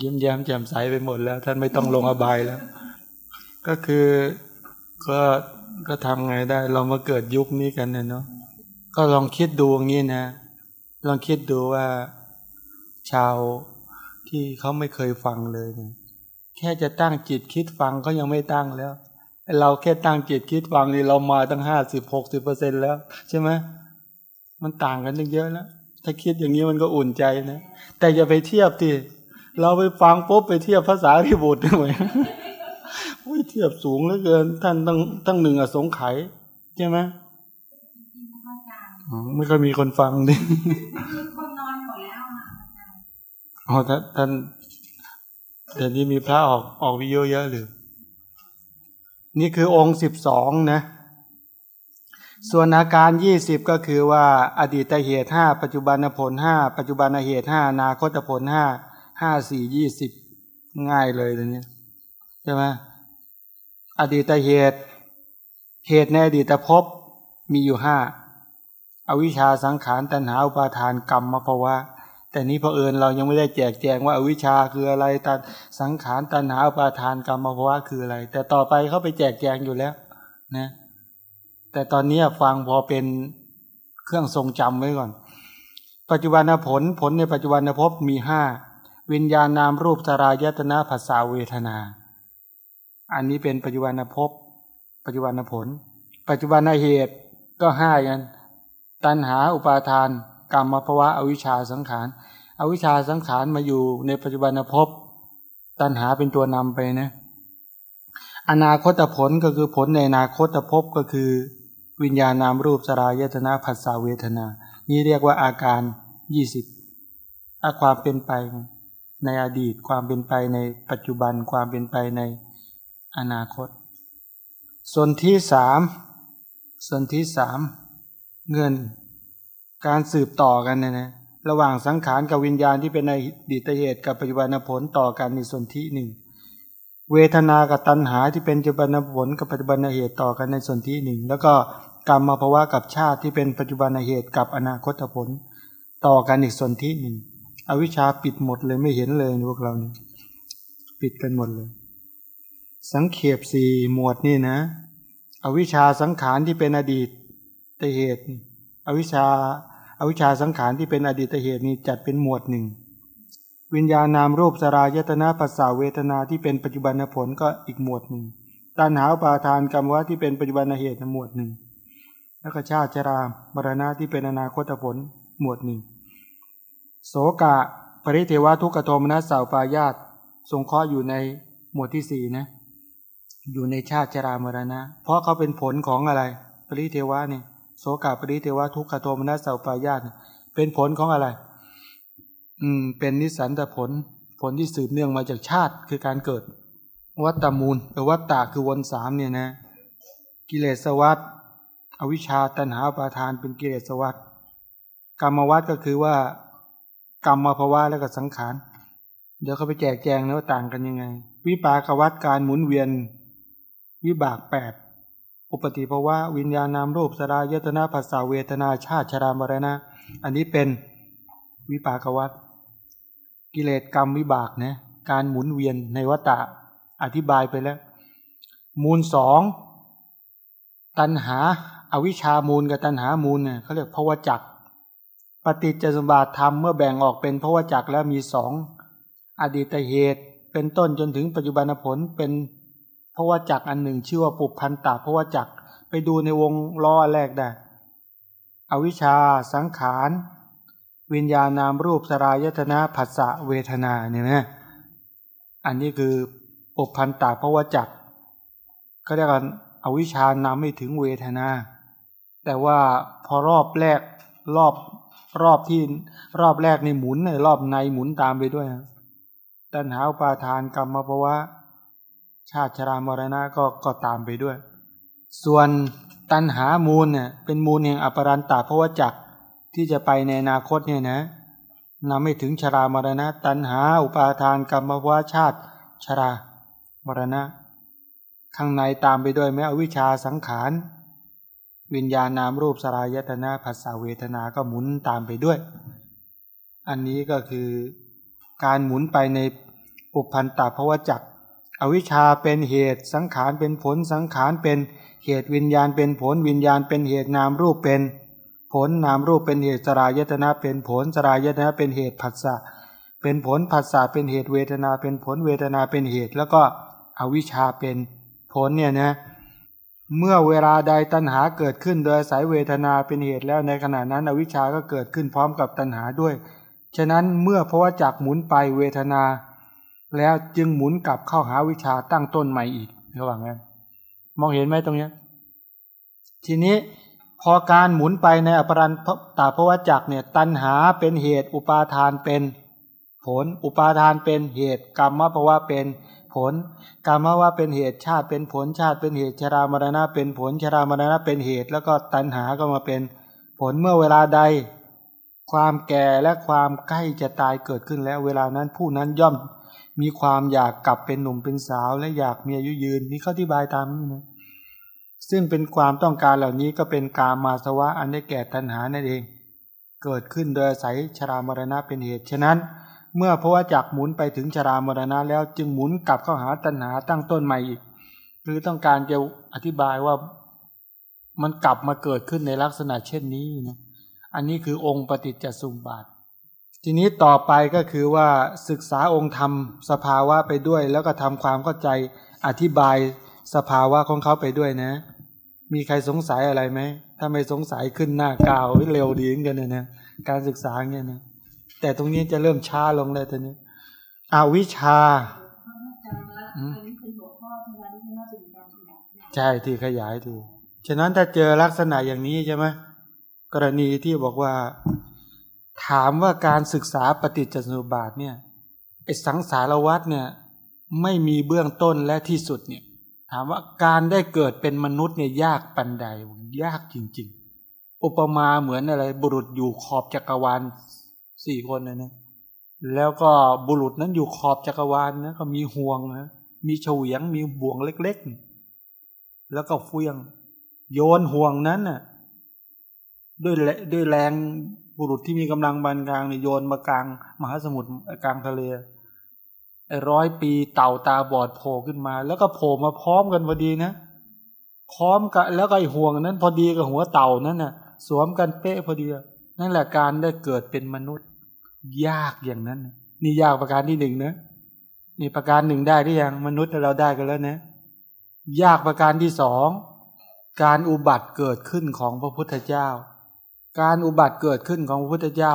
ยิ้มแย้มแจ่มใสไปหมดแล้ว ท่านไม่ต้องลงอบายแล้ว ก็คือก็ก็ทำไงได้ เรามาเกิดยุคนี้กันเนี่ยเนาะก็ลองคิดดูอย่างนี้นะ ลองคิดดูว่าชาวที่เขาไม่เคยฟังเลยเนี่ยแค่จะตั้งจิตคิดฟังก็ยังไม่ตั้งแล้ว เราแค่ตั้งจิตคิดฟังนี่เรามาตั้งห้าสิบหกสิบเปอร์เซ็นแล้ว ใช่ไหมมันต่างกันตั้งเยอะแล้วถ้าคิดอย่างนี้มันก็อุ่นใจนะ แต่อย่าไปเทียบที่ เราไปฟังปุ๊บไปเทียบภาษาที่บุตรด้วยเทียบสูงเหลือเกิน ท่านตั้งตั้งหนึ่งอสงไขยใช่ไหมไม่ค่อยมีคนฟังดิคนนอนหมดแล้วอ๋อท่านท่านเดี๋ยวนี้มีพระออกออกวิโยเยอะหรือ นี่คือองค์สิบสองนะ ส่วนอาการยี่สิบก็คือว่า อดีตเหตุห้าปัจจุบันผลห้าปัจจุบันเหตุห้านาคตผลห้า ห้าสี่ยี่สิบง่ายเลยตรงนี้ใช่ไหมอดีตเหตุ เหตุในอดีตภพมีอยู่ห้าอวิชชาสังขารตัณหาอุปาทานกรรมมาภาวะแต่นี้พอเอิญเรายังไม่ได้แจกแจงว่าอวิชชาคืออะไรตันสังขารตัณหาอุปาทานกรรมมาภาวะคืออะไร แต่ต่อไปเขาไปแจกแจงอยู่แล้วนะแต่ตอนนี้ฟังพอเป็นเครื่องทรงจำไว้ก่อน ปัจจุบันผลผลในปัจจุบันภพมีห้า วิญญาณนามรูปสรายตนาภาษาเวทนา อันนี้เป็นปัจจุบันภพ ปัจจุบันผล ปัจจุบันเหตุก็ห้ากัน ตัณหาอุปาทาน กรรมภวะอวิชชาสังขารอวิชชาสังขารมาอยู่ในปัจจุบันภพ ตัณหาเป็นตัวนำไปนะ อนาคตผลก็คือผลในอนาคตภพก็คือ วิญญาณนามรูปสรายตนาผัสสะเวทนา นี่เรียกว่าอาการยี่สิบอาความเป็นไป ในอดีตความเป็นไปในปัจจุบันความเป็นไปในอนาคต ส่วนที่สามส่วนที่สามเงินการสืบต่อกันเนี่ยนะระหว่างสังขารกับวิญญาณที่เป็นในดีตเหตุกับปัจจุบันผลต่อกันในส่วนที่หนึ่งเวทนากับตัณหาที่เป็นปัจจุบันผลกับปัจจุบันเหตุต่อกันในส่วนที่หนึ่งแล้วก็กรรมมาภาวะกับชาติที่เป็นปัจจุบันเหตุกับอนาคตผล ต่อกันอีกส่วนที่หนึ่ง อวิชชาปิดหมดเลยไม่เห็นเลยพวกเรานี่ปิดกันหมดเลย สังเขปสี่หมวดนี่นะ อวิชชาสังขารที่เป็นอดีตตเหตุ อวิชชาอวิชชาสังขารที่เป็นอดีตเหตุนี้จัดเป็นหมวดหนึ่งวิญญาณนามรูปสรายตนาภาษาเวทนาที่เป็นปัจจุบันผลก็อีกหมวดหนึ่งตัณหาปาทานกรรมวะที่เป็นปัจจุบันเหตุหมวดหนึ่งแล้วก็ชาติชรามรณะที่เป็นอนาคตผลหมวดหนึ่ง โสกะปริเทวะทุกขโทมนัสสาวปายาตทรงเคราะห์อยู่ในหมวดที่สี่นะอยู่ในชาติชรามรณะ เพราะเขาเป็นผลของอะไร ปริเทวะเนี่ยโสกาปริเทวะทุกขโทมนัสสาปายาตเป็นผลของอะไร อืม เป็นนิสันตผล ผลที่สืบเนื่องมาจากชาติคือการเกิด วัตตมูลหรือวัตตาคือวนสามเนี่ยนะ กิเลสวัตอวิชชาตันหาปาทานเป็นกิเลสวัตกรรมวัตก็คือว่า กรรมมาภาวะแล้วก็สังขาร เดี๋ยวเขาไปแจกแจงนะว่าต่างกันยังไง วิปากวัตการหมุนเวียน วิบากแปดอุปติภาวะวิญญาณนามรูปสลายตนาภาษาเวทนาชาติชรามรณะ อันนี้เป็นวิปากวัตกิเลสกรรมวิบากนะการหมุนเวียนในวัฏะอธิบายไปแล้ว มูลสองตัณหาอาวิชามูลกับตัณหามูลเนี่ยเขาเรียกภวจัก ปฏิจจสมบาทธรรมเมื่อแบ่งออกเป็นภวจักแล้วมีสองอดีตเหตุเป็นต้นจนถึงปัจจุบันผลเป็นเพราะว่าจักอันหนึ่งชื่อว่าปุพันตาเพราะว่าจักไปดูในวงล้อแรกได้ อวิชชา สังขาร วิญญาณนามรูปสรายตนะผัสสะเวทนาเนี่ยนะอันนี้คือปุพันตาเพราะว่าจักเขาเรียกกันอวิชชานำไม่ถึงเวทนา แต่ว่าพอรอบแรกรอบ รอบที่รอบแรกในหมุนในรอบในหมุนตามไปด้วยตัณหาอุปาทานกรรมภาวะ ชาติชรามรณะก็ก็ตามไปด้วย ส่วนตันหามูลเนี่ยเป็นมูลแห่งอปรันตาเพราะว่าจักที่จะไปในอนาคตเนี่ยนะนำไม่ถึงชรามรณะ ตันหาอุปาทานกรรมวาชาติชรามรณะ ข้างในตามไปด้วยแม้อวิชาสังขาร วิญญาณนามรูปสลายตนะผัสสะเวทนาก็หมุนตามไปด้วย อันนี้ก็คือการหมุนไปในปุพันตภวจักอวิชชาเป็นเหตุสังขารเป็นผลสังขารเป็นเหตุวิญญาณเป็นผลวิญญาณเป็นเหตุนามรูปเป็นผลนามรูปเป็นเหตุสลายตนะเป็นผลสลายตนะเป็นเหตุผัสสะเป็นผลผัสสะเป็นเหตุเวทนาเป็นผลเวทนาเป็นเหตุ แล้วก็อวิชชาเป็นผลเนี่ยนะเเมื่อเวลาใดตัณหาเกิดขึ้นโดยสายเวทนาเป็นเหตุแล้วในขณะนั้นอวิชชาก็เกิดขึ้นพร้อมกับตัณหาด้วย ฉะนั้นเมื่อเพราะว่าจากหมุนไปเวทนา แล้วจึงหมุนกลับเข้าหาวิชาตั้งต้นใหม่อีกระหว่างนั้นมองเห็นไหมตรงนี้ทีนี้พอการหมุนไปในอปรันตาภวจักเนี่ยตัณหาเป็นเหตุอุปาทานเป็น ผลอุปาทานเป็นเหตุกรรมภาวะเป็นผลกรรมว่าเป็นเหตุชาติเป็นผลชาติเป็นเหตุชรามรณะเป็นผลชรามรณะเป็นเหตุ แล้วก็ตัณหาก็มาเป็นผลเมื่อเวลาใด ความแก่และความใกล้จะตายเกิดขึ้นแล้ว เวลานั้นผู้นั้นย่อมมีความอยากกลับเป็นหนุ่มเป็นสาว และอยากมีอายุยืนนี่เขาอธิบายตามนี้นะซึ่งเป็นความต้องการเหล่านี้ก็เป็นกามาสวะอันได้แก่ตัณหานั่นเอง เกิดขึ้นโดยอาศัยชรามรณะเป็นเหตุฉะนั้น เมื่อเพราะว่าจักหมุนไปถึงชรามรณะแล้วจึงหมุนกลับเข้าหาตัณหาตั้งต้นใหม่อีกคือต้องการจะอธิบายว่ามันกลับมาเกิดขึ้นในลักษณะเช่นนี้นะอันนี้คือองค์ปฏิจจสุบาททีนี้ต่อไปก็คือว่าศึกษาองค์ธรรมสภาวะไปด้วย แล้วก็ทำความเข้าใจอธิบายสภาวะของเขาไปด้วยนะ มีใครสงสัยอะไรไหมถ้าไม่สงสัยขึ้นหน้ากาวเร็วดีเหมือนกันนะการศึกษาเงี้ยนะ แต่ตรงนี้จะเริ่มช้าลงเลยตอนนี้อวิชาใช่ที่ขยายทีฉะนั้นถ้าเจอลักษณะอย่างนี้ใช่ไหมกรณีที่บอกว่า ถามว่าการศึกษาปฏิจจสมุปบาทเนี่ยไอ้สังสารวัฏเนี่ย ไม่มีเบื้องต้นและที่สุดเนี่ย ถามว่าการได้เกิดเป็นมนุษย์เนี่ยยากปันใดยากจริง ๆ อุปมาเหมือนอะไรบุรุษอยู่ขอบจักรวาล สี่คนนะนะแล้วก็บุรุษนั้นอยู่ขอบจักรวาลนะก็มีห่วงนะมีเฉวียงมีบ่วงเล็ก ๆ แล้วก็เฟียง โยนห่วงนั้นน่ะด้วยด้วยแรงบุรุษที่มีกำลังบานกลางเนี่ยโยนมากลางมหาสมุทรกลางทะเลไอ้ร้อยปีเต่าตาบอดโผล่ขึ้นมา แล้วก็โผล่มาพร้อมกันพอดีนะพร้อมกันแล้วก็ไอ้ห่วงนั้น พอดีกับหัวเต่านั้นน่ะ สวมกันเป๊ะพอดี นั่นแหละการได้เกิดเป็นมนุษย์ ยากอย่างนั้น นี่ยากประการที่หนึ่งนะนี่ประการหนึ่งได้หรือยังมนุษย์เราได้กันแล้วนะ ยากประการที่สองการอุบัติเกิดขึ้นของพระพุทธเจ้า การอุบัติเกิดขึ้นของพระพุทธเจ้า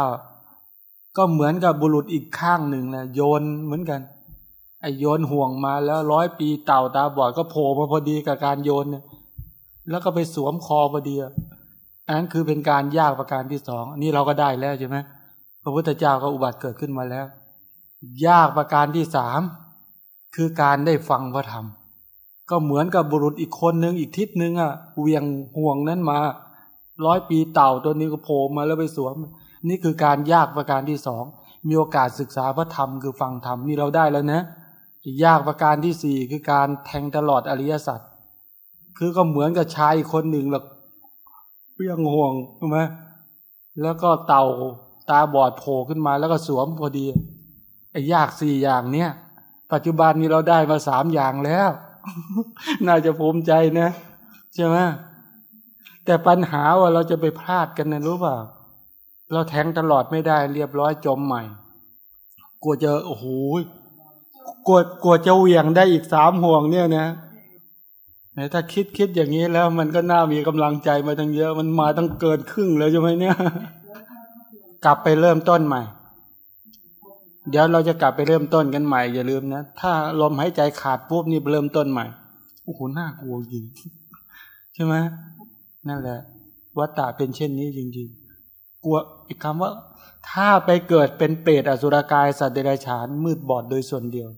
ก็เหมือนกับบุรุษอีกข้างหนึ่งแหละโยนเหมือนกันไอโยนห่วงมาแล้วร้อยปีเต่าตาบอดก็โผล่มาพอดีกับการโยนเนี่ยแล้วก็ไปสวมคอพอดีอันนั้นคือเป็นการยากประการที่สองนี่เราก็ได้แล้วใช่ไหม พระพุทธเจ้าก็อุบัติเกิดขึ้นมาแล้ว ยากประการที่สามคือการได้ฟังพระธรรม ก็เหมือนกับบุรุษอีกคนนึงอีกทิศนึงอะเวียงห่วงนั้นมาร้อยปีเต่าตัวนี้ก็โผล่มาแล้วไปสวม นี่คือการยากประการที่สองมีโอกาสศึกษาพระธรรมคือฟังธรรมนี่เราได้แล้วนะยากประการที่สี่คือการแทงตลอดอริยสัจคือก็เหมือนกับชายคนหนึ่งหรอกเวียงห่วงใช่ไหมแล้วก็เต่า ตาบอดโผล่ขึ้นมาแล้วก็สวมพอดีไอ้ยากสี่อย่างเนี้ยปัจจุบันนี้เราได้มาสามอย่างแล้ว น่าจะภูมิใจนะใช่ไหมแต่ปัญหาว่าเราจะไปพลาดกันนะรู้เปล่า เราแทงตลอดไม่ได้ เรียบร้อยจมใหม่ กลัวจะโอ้โหกลัวกลัวจะเหวี่ยงได้อีกสามห่วงเนี่ยนะถ้าคิดคิดอย่างนี้แล้วมันก็น่ามีกำลังใจมาตั้งเยอะ มันมาตั้งเกินครึ่งเลยใช่ไหมเนี่ย กลับไปเริ่มต้นใหม่ เดี๋ยวเราจะกลับไปเริ่มต้นกันใหม่ อย่าลืมนะ ถ้าลมหายใจขาดปุ๊บนี่เริ่มต้นใหม่โอ้โหน่ากลัวจริงใช่ไหมนั่นแหละวัตตะเป็นเช่นนี้จริงๆ กลัวอีกคำว่า ถ้าไปเกิดเป็นเปรตอสุรกายสัตว์เดรัจฉานมืดบอดโดยส่วนเดียว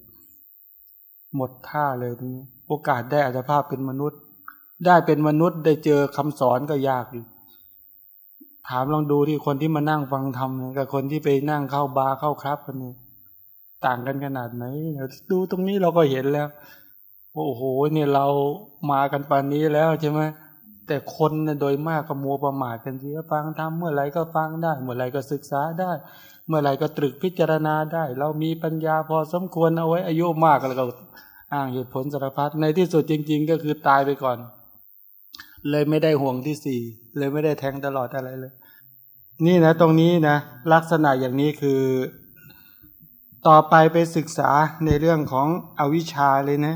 หมดท่าเลยทีนี้โอกาสได้อัตภาพเป็นมนุษย์ ได้เป็นมนุษย์ได้เจอคำสอนก็ยากอยู่ ถามลองดูที่คนที่มานั่งฟังธรรมกับคนที่ไปนั่งเข้าบาร์เข้าครับกันนี่ต่างกันขนาดไหนดูตรงนี้เราก็เห็นแล้วโอ้โหเนี่ยเรามากันปานนี้แล้วใช่ไหมแต่คนเนี่ยโดยมากก็มัวประมาทกันเสิฟังทำเมื่อไรก็ฟังได้ เมื่อไรก็ศึกษาได้ เมื่อไรก็ตรึกพิจารณาได้ เรามีปัญญาพอสมควรเอาไว้อายุมากแล้วก็อ้างเหตุผลสารพัดในที่สุดจริง ๆ ก็คือตายไปก่อน เลยไม่ได้ห่วงที่สี่เลยไม่ได้แทงตลอดอะไรเลย นี่นะตรงนี้นะลักษณะอย่างนี้คือ ต่อไปไปศึกษาในเรื่องของอวิชชาเลยนะ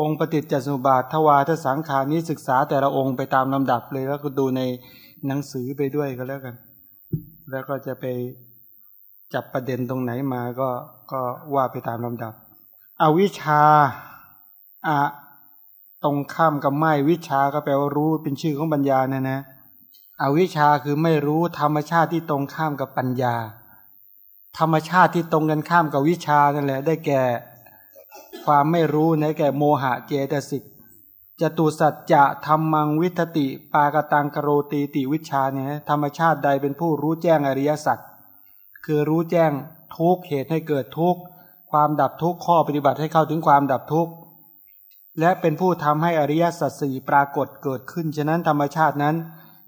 องค์ปฏิจจสมุปบาททวารทสังขานี้ศึกษาแต่ละองค์ไปตามลำดับเลยแล้วก็ดูในหนังสือไปด้วยก็แล้วกัน แล้วก็จะไปจับประเด็นตรงไหนมาก็ก็ว่าไปตามลำดับ อวิชชาอะ ตรงข้ามกับไม่วิชาก็แปลว่ารู้เป็นชื่อของปัญญาเนะนะอวิชชาคือไม่รู้ธรรมชาติที่ตรงข้ามกับปัญญา ธรรมชาติที่ตรงกันข้ามกับวิชานั่นแหละ ได้แก่ความไม่รู้ในแก่โมหะเจตสิกจตุสัจจะธรรมังวิทติ ปากตังกโรตีติวิชาเนี่ยธรรมชาติใดเป็นผู้รู้แจ้งอริยสัจคือรู้แจ้งทุกเหตุให้เกิดทุกความดับทุกข้อปฏิบัติให้เข้าถึงความดับทุก และเป็นผู้ทำให้อริยสัจสี่ปรากฏเกิดขึ้น ฉะนั้นธรรมชาตินั้น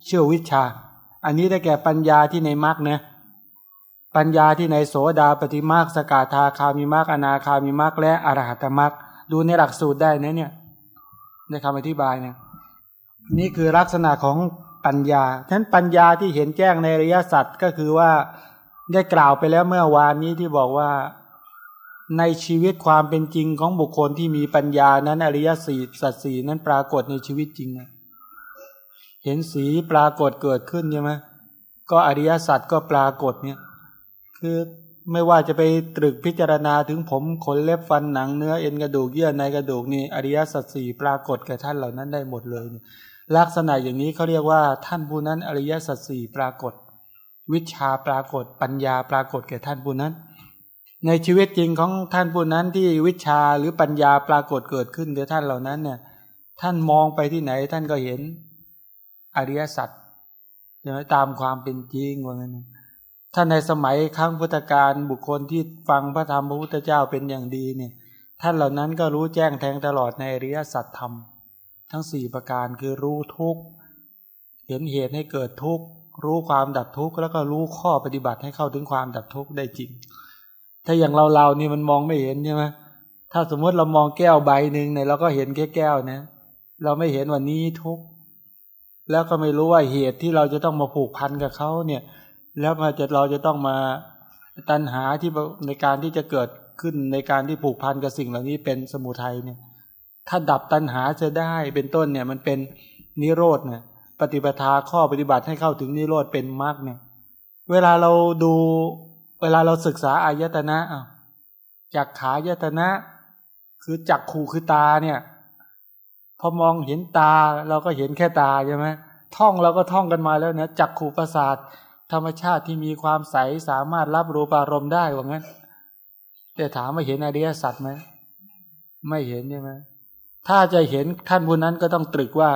เชื่อวิชา อันนี้ได้แก่ปัญญาที่ในมรรคเนี่ยปัญญาที่ในโสดาปฏิมาคสกาธาคามิมาคอนาคามิมาคและอรหัตมรรคดูในหลักสูตรได้นะเนี่ยในคำอธิบายเนี่ยนี่คือลักษณะของปัญญาฉะนั้นปัญญาที่เห็นแจ้งในอริยสัจก็คือว่าได้กล่าวไปแล้วเมื่อวานนี้ที่บอกว่า ในชีวิตความเป็นจริงของบุคคลที่มีปัญญานั้นอริยสีสัจสีนั้นปรากฏในชีวิตจริงนะเห็นสีปรากฏเกิดขึ้นใช่ไหมก็อริยสัจก็ปรากฏเนี่ย คือไม่ว่าจะไปตรึกพิจารณาถึงผมขนเล็บฟันหนังเนื้อเอ็นกระดูกเยื่อในกระดูกนี่อริยสัจสี่ปรากฏแก่ท่านเหล่านั้นได้หมดเลย ลักษณะอย่างนี้เขาเรียกว่าท่านผู้นั้นอริยสัจสี่ปรากฏ วิชาปรากฏปัญญาปรากฏแก่ท่านผู้นั้น ในชีวิตจริงของท่านผู้นั้นที่วิชาหรือปัญญาปรากฏเกิดขึ้นแก่ท่านเหล่านั้นเนี่ย ท่านมองไปที่ไหนท่านก็เห็นอริยสัจใช่ไหมตามความเป็นจริงว่างั้นถ้าในสมัยครั้งพุทธกาลบุคคลที่ฟังพระธรรมพระพุทธเจ้าเป็นอย่างดีเนี่ย ท่านเหล่านั้นก็รู้แจ้งแทงตลอดในอริยสัจธรรม ทั้งสี่ประการคือรู้ทุกเห็นเหตุให้เกิดทุกรู้ความดับทุกข์แล้วก็รู้ข้อปฏิบัติให้เข้าถึงความดับทุกข์ได้จริง ถ้าอย่างเราเรานี่มันมองไม่เห็นใช่ไหมถ้าสมมติเรามองแก้วใบหนึ่งเนี่ยเราก็เห็นแค่แก้วนะ เราไม่เห็นว่านี้ทุกแล้วก็ไม่รู้ว่าเหตุที่เราจะต้องมาผูกพันกับเขาเนี่ย แล้วมาจะเราจะต้องมาตัณหาที่ในการที่จะเกิดขึ้นในการที่ผูกพันกับสิ่งเหล่านี้เป็นสมุทัยเนี่ย ถ้าดับตัณหาจะได้เป็นต้นเนี่ยมันเป็นนิโรธเนี่ยปฏิปทาข้อปฏิบัติให้เข้าถึงนิโรธเป็นมรรคเนี่ย เวลาเราดู เวลาเราศึกษาอายตนะอจากขายตนะ คือจักขู่คือตาเนี่ย พอมองเห็นตาเราก็เห็นแค่ตาใช่ไหมท่องเราก็ท่องกันมาแล้วนะจักขู่ประสาท ธรรมชาติที่มีความใสสามารถรับรู้อารมณ์ได้ว่างั้น แต่ถามว่าเห็นอริยสัจไหมไม่เห็นใช่ไหมถ้าจะเห็นท่านผู้นั้นก็ต้องตรึกว่า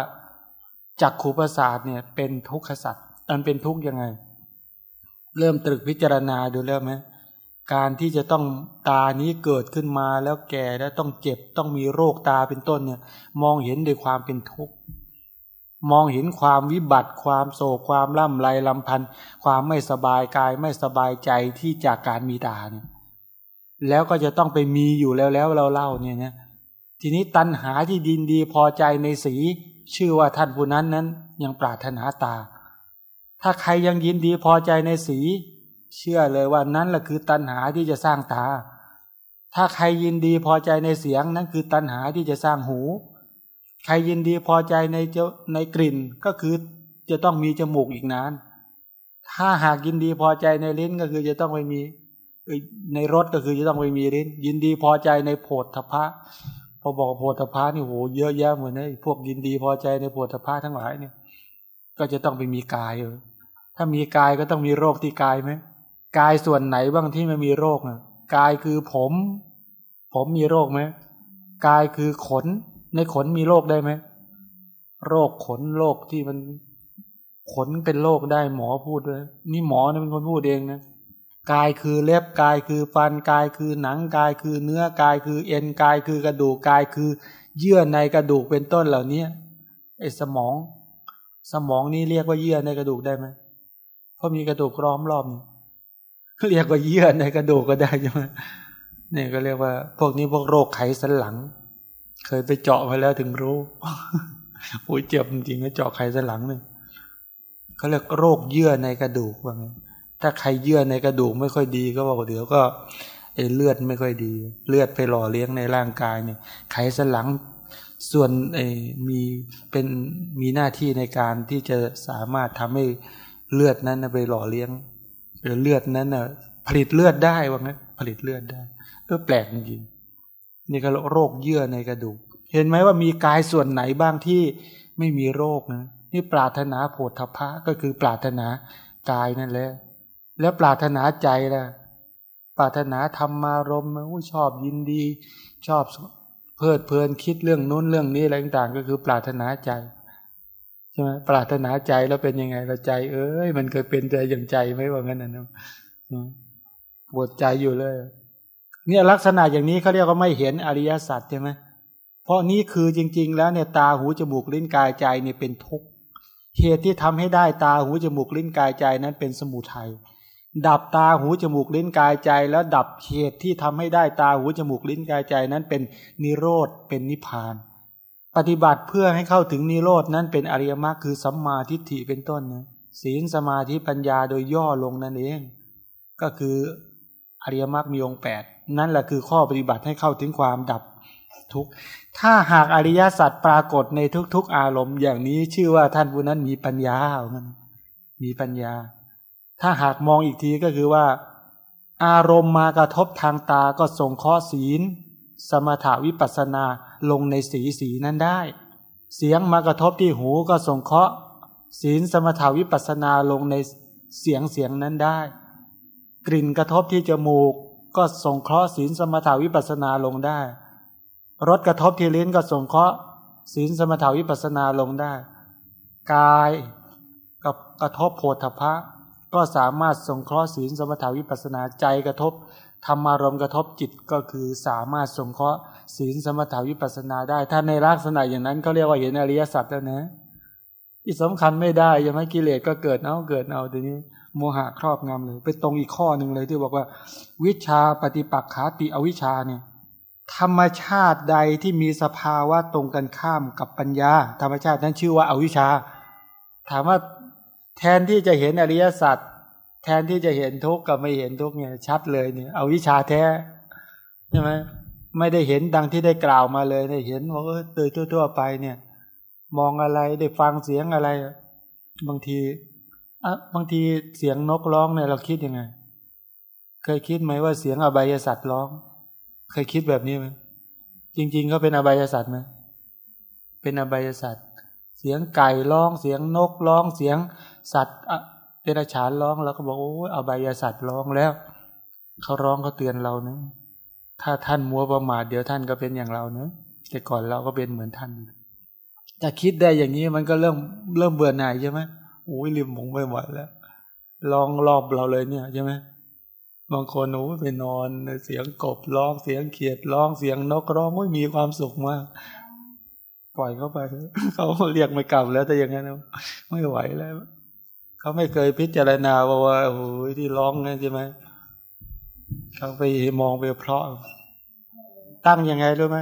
จักขู่ประสาทเนี่ย เป็นทุกขสัจอันเป็นทุกข์ยังไง เริ่มตรึกพิจารณาดูแล้วไหมการที่จะต้องตานี้เกิดขึ้นมาแล้วแก่แล้วต้องเจ็บต้องมีโรคตาเป็นต้นเนี่ย มองเห็นด้วยความเป็นทุกข์มองเห็นความวิบัติความโศกความล่ำไรลำพันธ์ความไม่สบายกายไม่สบายใจที่จากการมีตาเนี่ยแล้วก็จะต้องไปมีอยู่แล้วแล้วเราเล่าเนี่ยนะทีนี้ตัณหาที่ดินดีพอใจในสี ชื่อว่าท่านผู้นั้นนั้นยังปรารถนาตา ถ้าใครยังยินดีพอใจในสี เชื่อเลยว่านั้นแหละคือตัณหาที่จะสร้างตา ถ้าใครยินดีพอใจในเสียงนั้นคือตัณหาที่จะสร้างหู ใครยินดีพอใจในเจ้าในกลิ่นก็คือจะต้องมีจมูกอีกนาน ถ้าหากยินดีพอใจในลิ้นก็คือจะต้องไปมีในรถก็คือจะต้องไปมีลิ้น ยินดีพอใจในโผฏฐพะพอบอกโผฏฐพะนี่โหเยอะแยะเหมือนนะพวกยินดีพอใจในโผฏฐพะทั้งหลายเนี่ย ก็จะต้องไปมีกายเออ ถ้ามีกายก็ต้องมีโรคที่กายไหมกายส่วนไหนบ้างที่ไม่มีโรคอะกายคือผม ผมมีโรคไหมกายคือขน ในขนมีโรคได้ไหมโรคขนโรคที่มันขนเป็นโรคได้หมอพูดด้วยนี่หมอเนะเป็นคนพูดเองนะกายคือเล็บกายคือฟันกายคือหนังกายคือเนื้อกายคือเอ็นกายคือกระดูกกายคือ เยื่อในกระดูกเป็นต้นเหล่านี้ไอ้สมอง สมองนี่เรียกว่าเยื่อในกระดูกได้ไหม ราะมีกระดูกล้อมรอบนี่เรียกว่าเยื่อในกระดูกก็ได้ใช่ไหมนี่ก็เรียกว่า พวกนี้พวกโรคไขสันหลัง เคยไปเจาะมาแล้วถึงรู้โอ้ยเจ็บจริงๆนะเจาะไขสันหลังเนี่ยเขาเรียกโรคเยื่อในกระดูกว่าไงถ้าใครเยื่อในกระดูกไม่ค่อยดีก็บอกเดี๋ยวก็เอเลือดไม่ค่อยดี เลือดไปหล่อเลี้ยงในร่างกายเนี่ย ไขสันหลังส่วนไอ้มีเป็นมีหน้าที่ในการที่จะสามารถทำให้ เลือดนั้นไปหล่อเลี้ยงหรือเลือดนั้นน่ะผลิตเลือดได้ว่างั้นผลิตเลือดได้เออแปลกจริงนี่ก็โรคเยื่อในกระดูก เห็นไหมว่ามีกายส่วนไหนบ้างที่ไม่มีโรคนะนี่ปรารถนาโพธพะก็คือปรารถนากายนั่นแหละแล้วปรารถนาใจล่ะปรารถนาธรรมารมณ์ชอบยินดี ชอบเพลิดเพลินคิดเรื่องนู้นเรื่องนี้อะไรต่างๆ ก็คือปรารถนาใจ ใช่ไหมปรารถนาใจแล้วเป็นยังไงเราใจ เอ้ยมันเคยเป็นใจอย่างใจไหมว่างั้นนะปวดใจอยู่เลย เนี่ยลักษณะอย่างนี้เขาเรียกว่าไม่เห็นอริยสัจใช่ไหมเพราะนี้คือจริง ๆ แล้วเนี่ยตาหูจมูกลิ้นกายใจเนี่ยเป็นทุกข์เหตุที่ทำให้ได้ตาหูจมูกลิ้นกายใจนั้นเป็นสมุทัยดับตาหูจมูกลิ้นกายใจ แล้วดับเหตุที่ทำให้ได้ตาหูจมูกลิ้นกายใจนั้นเป็นนิโรธเป็นนิพพาน ปฏิบัติเพื่อให้เข้าถึงนิโรดนั้นเป็นอริยมรรคคือสัมมาทิฏฐิเป็นต้นนะศีลสมาธิปัญญาโดยย่อลงนั่นเอง ก็คืออริยมรรคมีองค์แปดนั่นแหละคือข้อปฏิบัติให้เข้าถึงความดับทุกข์ถ้าหากอริยสัจปรากฏในทุก ๆ อารมณ์ อย่างนี้ชื่อว่าท่านผู้นั้นมีปัญญาเหมือนมีปัญญา ถ้าหากมองอีกทีก็คือว่า อารมณ์มากระทบทางตาก็ส่งข้อศีล สมถาวิปัสนาลงในสีสีนั้นได้ เสียงมากระทบที่หูก็ส่งเคราะห์ ศีลสมถาวิปัสนาลงในเสียงเสียงนั้นได้ กลิ่นกระทบที่จมูก ก็ส่งเคราะห์ศีลสมถาวิปัสนาลงได้รสกระทบที่ลิ้นก็ส่งเคราะห์ ศีลสมถาวิปัสนาลงได้ กายกับกระทบโพธพะก็สามารถสงเคราะห์ศีลสมถาวิปัสนาใจกระทบ ธรรมารมกระทบจิตก็คือสามารถสงเคราะห์ศีลสมถาวิปัสนาได้ ถ้าในลักษณะอย่างนั้นเขาเรียกว่าเห็นอริยสัจแล้วนะที่สำคัญไม่ได้ยังไม่กิเลสก็เกิดเอาเกิดเอาทีนี้โมหะครอบงำเลย ไปตรงอีกข้อหนึ่งเลยที่บอกว่า วิชาปฏิปักขาติอวิชาเนี่ยธรรมชาติใดที่มีสภาวะตรงกันข้ามกับปัญญา ธรรมชาตินั้นชื่อว่าอาวิชาถามว่าแทนที่จะเห็นอริยสัจ แทนที่จะเห็นทุกข์กับไม่เห็นทุกข์เนี่ยชัดเลยเนี่ยเอาวิชาแท้ใช่ไหมไม่ได้เห็นดังที่ได้กล่าวมาเลยได้เห็นว่าเออโดยทั่ว ๆ ไปเนี่ย มองอะไรได้ฟังเสียงอะไร บางทีอะบางทีเสียงนกร้องเนี่ยเราคิดยังไง เคยคิดไหมว่าเสียงอบายสัตว์ร้อง เคยคิดแบบนี้ไหมจริง ๆ ก็เป็นอบายสัตว์ไหมเป็นอบายสัตว์เสียงไก่ร้องเสียงนกร้องเสียงสัตว์ เดรัจฉานร้องเราก็บอกโอ้เอาใบยาสัตว์ร้องแล้วเขาร้องเขาเตือนเราเนะถ้าท่านมัวประมาทเดี๋ยวท่านก็เป็นอย่างเราเนะแต่ก่อนเราก็เป็นเหมือนท่านจะคิดได้อย่างนี้มันก็เริ่มเริ่มเบื่อหน่ายใช่ไหมโอ้ยลืมมงไปหมดแล้ว ลองรอบเราเลยเนี่ยใช่ไหมบางคนโอ้ไปนอนเสียงกบร้องเสียงเขียดร้องเสียงนกร้องโอ้ยมีความสุขมากปล่อยเข้าไปเขาเรียกไม่กลับแล้วแต่อย่างนั้นไม่ไหวแล้ว เขาไม่เคยพิจารณาว่าว่าโอ้โหที่ร้องนั่นใช่ไหมเขาไปมองไปเพราะ ตั้งยังไงรู้ไหม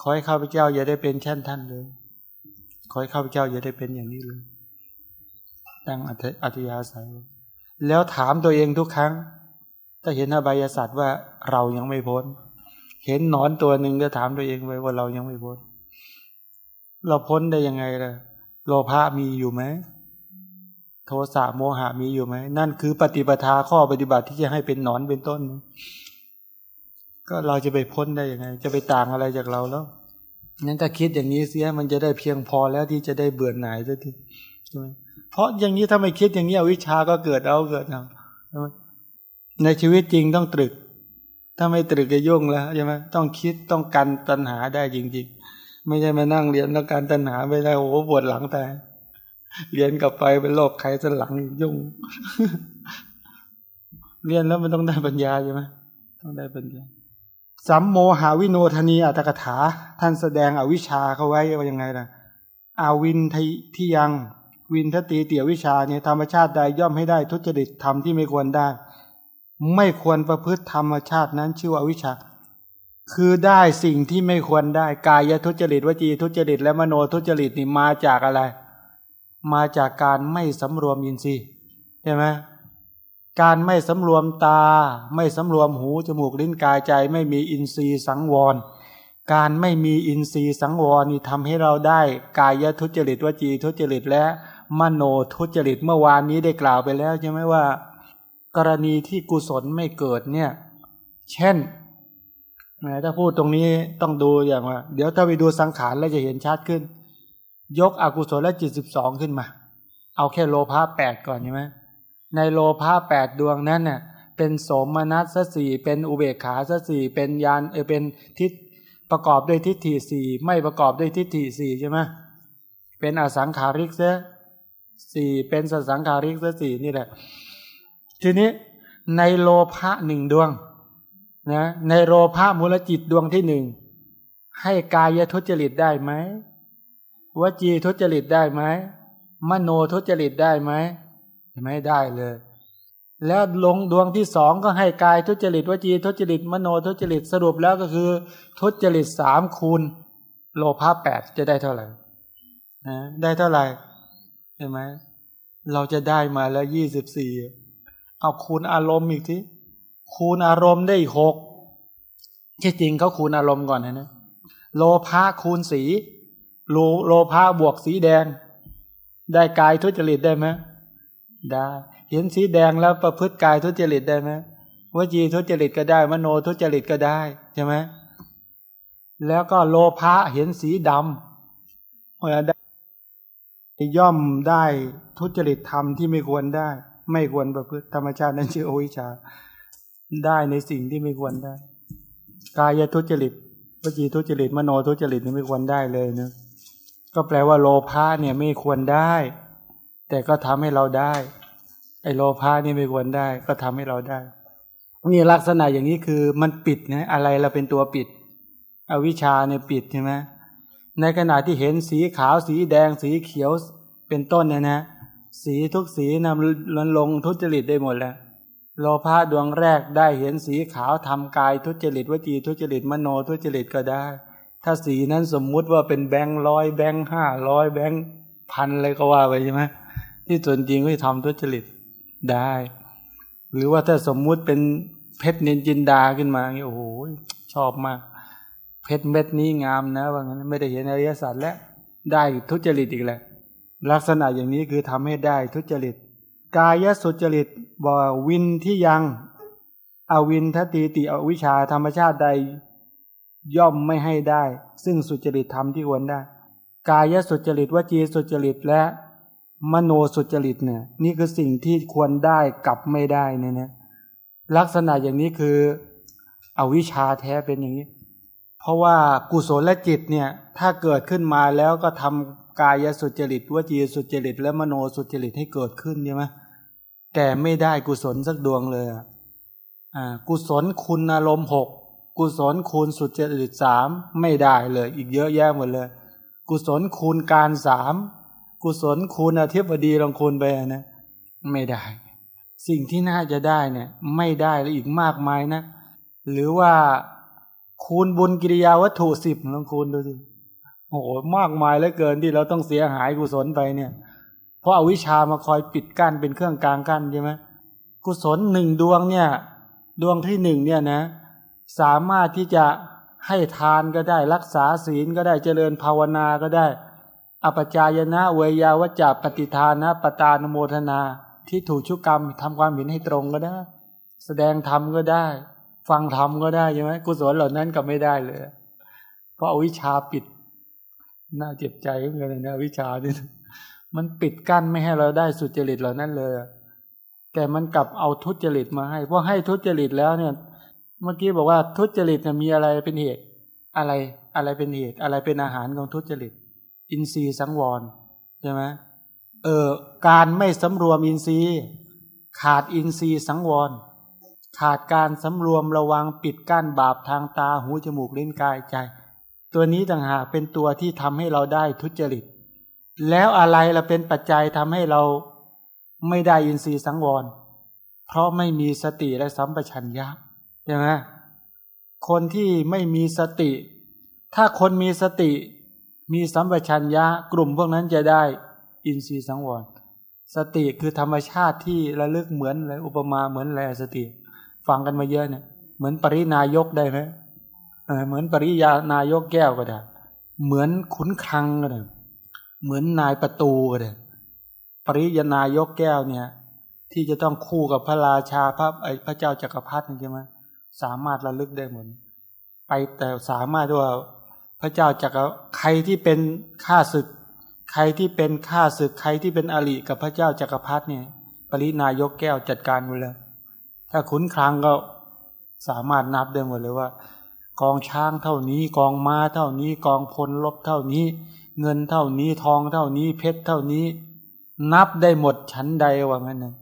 ขอให้ข้าพเจ้าอย่าได้เป็นเช่นท่านเลยขอให้ข้าพเจ้าอย่าได้เป็นอย่างนี้เลย ตั้งอัธยาศัย แล้วถามตัวเองทุกครั้ง ถ้าเห็นอบายศาสตร์ว่าเรายังไม่พ้น เห็นหนอนตัวหนึ่งก็ถามตัวเองไว้ว่าเรายังไม่พ้น เราพ้นได้ยังไงล่ะ โลภะมีอยู่ไหม โทสะโมหะมีอยู่ไหม นั่นคือปฏิปทาข้อปฏิบัติที่จะให้เป็นหนอนเป็นต้น ก็เราจะไปพ้นได้ยังไง จะไปต่างอะไรจากเราแล้วนั้นถ้าคิดอย่างนี้เสียมันจะได้เพียงพอแล้วที่จะได้เบื่อหน่ายสักทีใช่ไหมเพราะอย่างนี้ถ้าไม่คิดอย่างนี้วิชาก็เกิดเอาเกิดเอาในชีวิตจริงต้องตรึก ถ้าไม่ตรึกจะยุ่งแล้วใช่ไหมต้องคิดต้องกันตัณหาได้จริงๆ ไม่ใช่มานั่งเรียนแล้วการตัณหาไม่ได้โอ้ปวดหลังแต่ เรียนกลับไปเป็นโรคไข้สันหลังยุ่ง เรียนแล้วมันต้องได้ปัญญาใช่ไหมต้องได้ปัญญาสัมโมหาวิโนทนีอัตถกถา ท่านแสดงอวิชชาเขาไว้ว่ายังไงล่ะอาวินทที่ยังวินทตีเตียวิชาเนี่ยธรรมชาติใดย่อมให้ได้ทุจริตธรรมที่ไม่ควรได้ ไม่ควรประพฤติธรรมชาตินั้นชื่อว่าวิชา คือได้สิ่งที่ไม่ควรได้กายทุจริตวจีทุจริตและมโนทุจริตนี่มาจากอะไร มาจากการไม่สำรวมอินทรีย์ใช่ไหมการไม่สำรวมตา ไม่สำรวมหูจมูกลิ้นกายใจ ไม่มีอินทรีย์สังวร การไม่มีอินทรีย์สังวรนี่ทำให้เราได้ กายทุจริตวจีทุจริตและมโนทุจริตเมื่อวานนี้ได้กล่าวไปแล้วใช่ไหมว่า กรณีที่กุศลไม่เกิดเนี่ย เช่นถ้าพูดตรงนี้ต้องดูอย่างว่า เดี๋ยวถ้าไปดูสังขารแล้วจะเห็นชัดขึ้น ยกอกุศลและจิตสิบสองขึ้นมา เอาแค่โลภะแปดก่อนใช่ไหมในโลภะแปดดวงนั้นเน่ยเป็นสมนัสสี่เป็นอุเบกขาสสี่เป็นยานเออเป็นทิศประกอบด้วยทิฏฐิสี่ไม่ประกอบด้วยทิฏฐิสี่ใช่ไหมเป็นอสังขาริกเสสี่เป็นสสังขาริกเสสี่นี่แหละ ทีนี้ในโลภะหนึ่งดวงนะในโลภะมูลจิตดวงที่หนึ่งให้กายทุจริตได้ไหม วจีทุจริตได้ไหมมโนทุจริตได้ไหมไม่ได้เลย แล้วลงดวงที่สองก็ให้กายทุจริตวจีทุจริตมโนทุจริตสรุปแล้วก็คือ ทุจริตสามคูณ โลภะแปดจะได้เท่าไหร่นะได้เท่าไหร่ใช่ไหมเราจะได้มาแล้วยี่สิบสี่เอาคูณอารมณ์อีกทีคูณอารมณ์ได้อีกหกที่จริงเขาคูณอารมณ์ก่อนนะนะโลภะคูณสี โลโลภะบวกสีแดง ได้กายทุจริตได้ไหมได้เห็นสีแดงแล้วประพฤติกายทุจริตได้ไหมวจีทุจริตก็ได้ มโนทุจริตก็ได้ใช่ไหมแล้วก็โลภะเห็นสีดำเมื่อได้ย่อมได้ทุจริตธรรมที่ไม่ควรได้ ไม่ควรประพฤติธรรมชาตินั้นชื่อโอวิชา ได้ในสิ่งที่ไม่ควรได้ กายทุจริตวจีทุจริต มโนทุจริตนี่ไม่ควรได้เลยนะ ก็แปลว่าโลภะเนี่ยไม่ควรได้ แต่ก็ทำให้เราได้ ไอโลภะนี่ไม่ควรได้ ก็ทำให้เราได้ นี่ลักษณะอย่างนี้คือมันปิดนะอะไรเราเป็นตัวปิด อวิชชาเนี่ยปิดใช่ไหมในขณะที่เห็นสีขาวสีแดงสีเขียวเป็นต้นเนี่ยนะ สีทุกสีนำล้นลงทุจริตได้หมดแล้วโลภะดวงแรกได้เห็นสีขาวทำกายทุจริตวจีทุจริตมโนทุจริตก็ได้ ถ้าสีนั้นสมมุติว่าเป็นแบงค์ร้อยแบงค์ห้าร้อยแบงค์พันเลยก็ว่าไปใช่ไหมที่ส่วนจริงก็ทำทุจริตได้ หรือว่าถ้าสมมุติเป็นเพชรเนนจินดาขึ้นมาโอ้โหชอบมาก เพชรเม็ดนี้งามนะว่างั้นไม่ได้เห็นอริยสัจแล้วได้ทุจริตอีกแล้วลักษณะอย่างนี้คือทำให้ได้ทุจริต กายสุจริตบอกวินที่ยัง อวินทตีติอวิชาธรรมชาติใด ย่อมไม่ให้ได้ ซึ่งสุจริตธรรมที่ควรได้ กายสุจริตวจีสุจริตและมโนสุจริตเนี่ยนี่คือสิ่งที่ควรได้กลับไม่ได้เนี่ยนะลักษณะอย่างนี้คืออวิชชาแท้เป็นอย่างนี้ เพราะว่ากุศลและจิตเนี่ยถ้าเกิดขึ้นมาแล้วก็ทำกายสุจริตวจีสุจริต และมโนสุจริตให้เกิดขึ้นใช่ไหมแต่ไม่ได้กุศลสักดวงเลยอ่ากุศลคุณอารมณ์หก กุศลคูณสุดจริตสามไม่ได้เลย อีกเยอะแยะหมดเลย กุศลคูณการสามกุศลคูณอธิบดีลองคูณไปนะ ไม่ได้ สิ่งที่น่าจะได้เนี่ย ไม่ได้แล้วอีกมากมายนะ หรือว่าคูณบุญกิริยาวัตถุสิบลองคูณดูสิโอ้โหมากมายเหลือเกินที่เราต้องเสียหายกุศลไปเนี่ย เพราะอาวิชามาคอยปิดกั้นเป็นเครื่องกลางกั้นใช่ไหมกุศลหนึ่งดวงเนี่ย ดวงที่หนึ่งเนี่ยนะ สามารถที่จะให้ทานก็ได้รักษาศีลก็ได้เจริญภาวนาก็ได้ อปจายนะเวยาวจับปฏิทานะปตานโมทนาที่ถูกชุกกรรมทำความเห็นให้ตรงก็ได้ แสดงธรรมก็ได้ ฟังธรรมก็ได้ใช่ไหมกุศลเหล่านั้นก็ไม่ได้เลย เพราะอวิชชาปิด น่าเจ็บใจเหมือนกันนะวิชาเนี่ยมันปิดกั้นไม่ให้เราได้สุจริตเหล่านั้นเลย แต่มันกลับเอาทุจริตมาให้เพราะให้ทุจริตแล้วเนี่ย เมื่อกี้บอกว่าทุจริตมีอะไรเป็นเหตุ อะไรอะไรเป็นเหตุ อะไรเป็นอาหารของทุจริต อินทรีย์สังวรใช่ไหมเออการไม่สำรวมอินทรีย์ ขาดอินทรีย์สังวร ขาดการสำรวมระวังปิดกั้นบาปทางตาหูจมูกเล่นกายใจ ตัวนี้ต่างหากเป็นตัวที่ทำให้เราได้ทุจริต แล้วอะไรเราเป็นปัจจัยทำให้เราไม่ได้อินทรีย์สังวร เพราะไม่มีสติและสัมปชัญญะ ใช่ไหมคนที่ไม่มีสติ ถ้าคนมีสติมีสัมปชัญญะกลุ่มพวกนั้นจะได้อินทรีย์สังวร สติคือธรรมชาติที่ระลึกเหมือนเลยอุปมาเหมือนแลสติ ฟังกันมาเยอะเนี่ยเหมือนปรินายกได้ไหมเหมือนปริยานายกแก้วก็ได้ เหมือนขุนคลังก็ได้เหมือนนายประตูก็ได้ปริยานายกแก้วเนี่ย ที่จะต้องคู่กับพระราชาพระไอพระเจ้าจักรพรรดิใช่ไหม สามารถระลึกได้หมดไปแต่สามารถว่าพระเจ้าจักรใครที่เป็นข้าศึก ใครที่เป็นข้าศึกใครที่เป็นอริกับพระเจ้าจักรพรรดิเนี่ยปรินายกแก้วจัดการหมดเลยถ้าขุนคลังก็สามารถนับได้หมดเลยว่า กองช้างเท่านี้กองม้าเท่านี้กองพลลบเท่านี้ เงินเท่านี้ทองเท่านี้เพชรเท่านี้ นับได้หมดชั้นใดว่างั้นนะ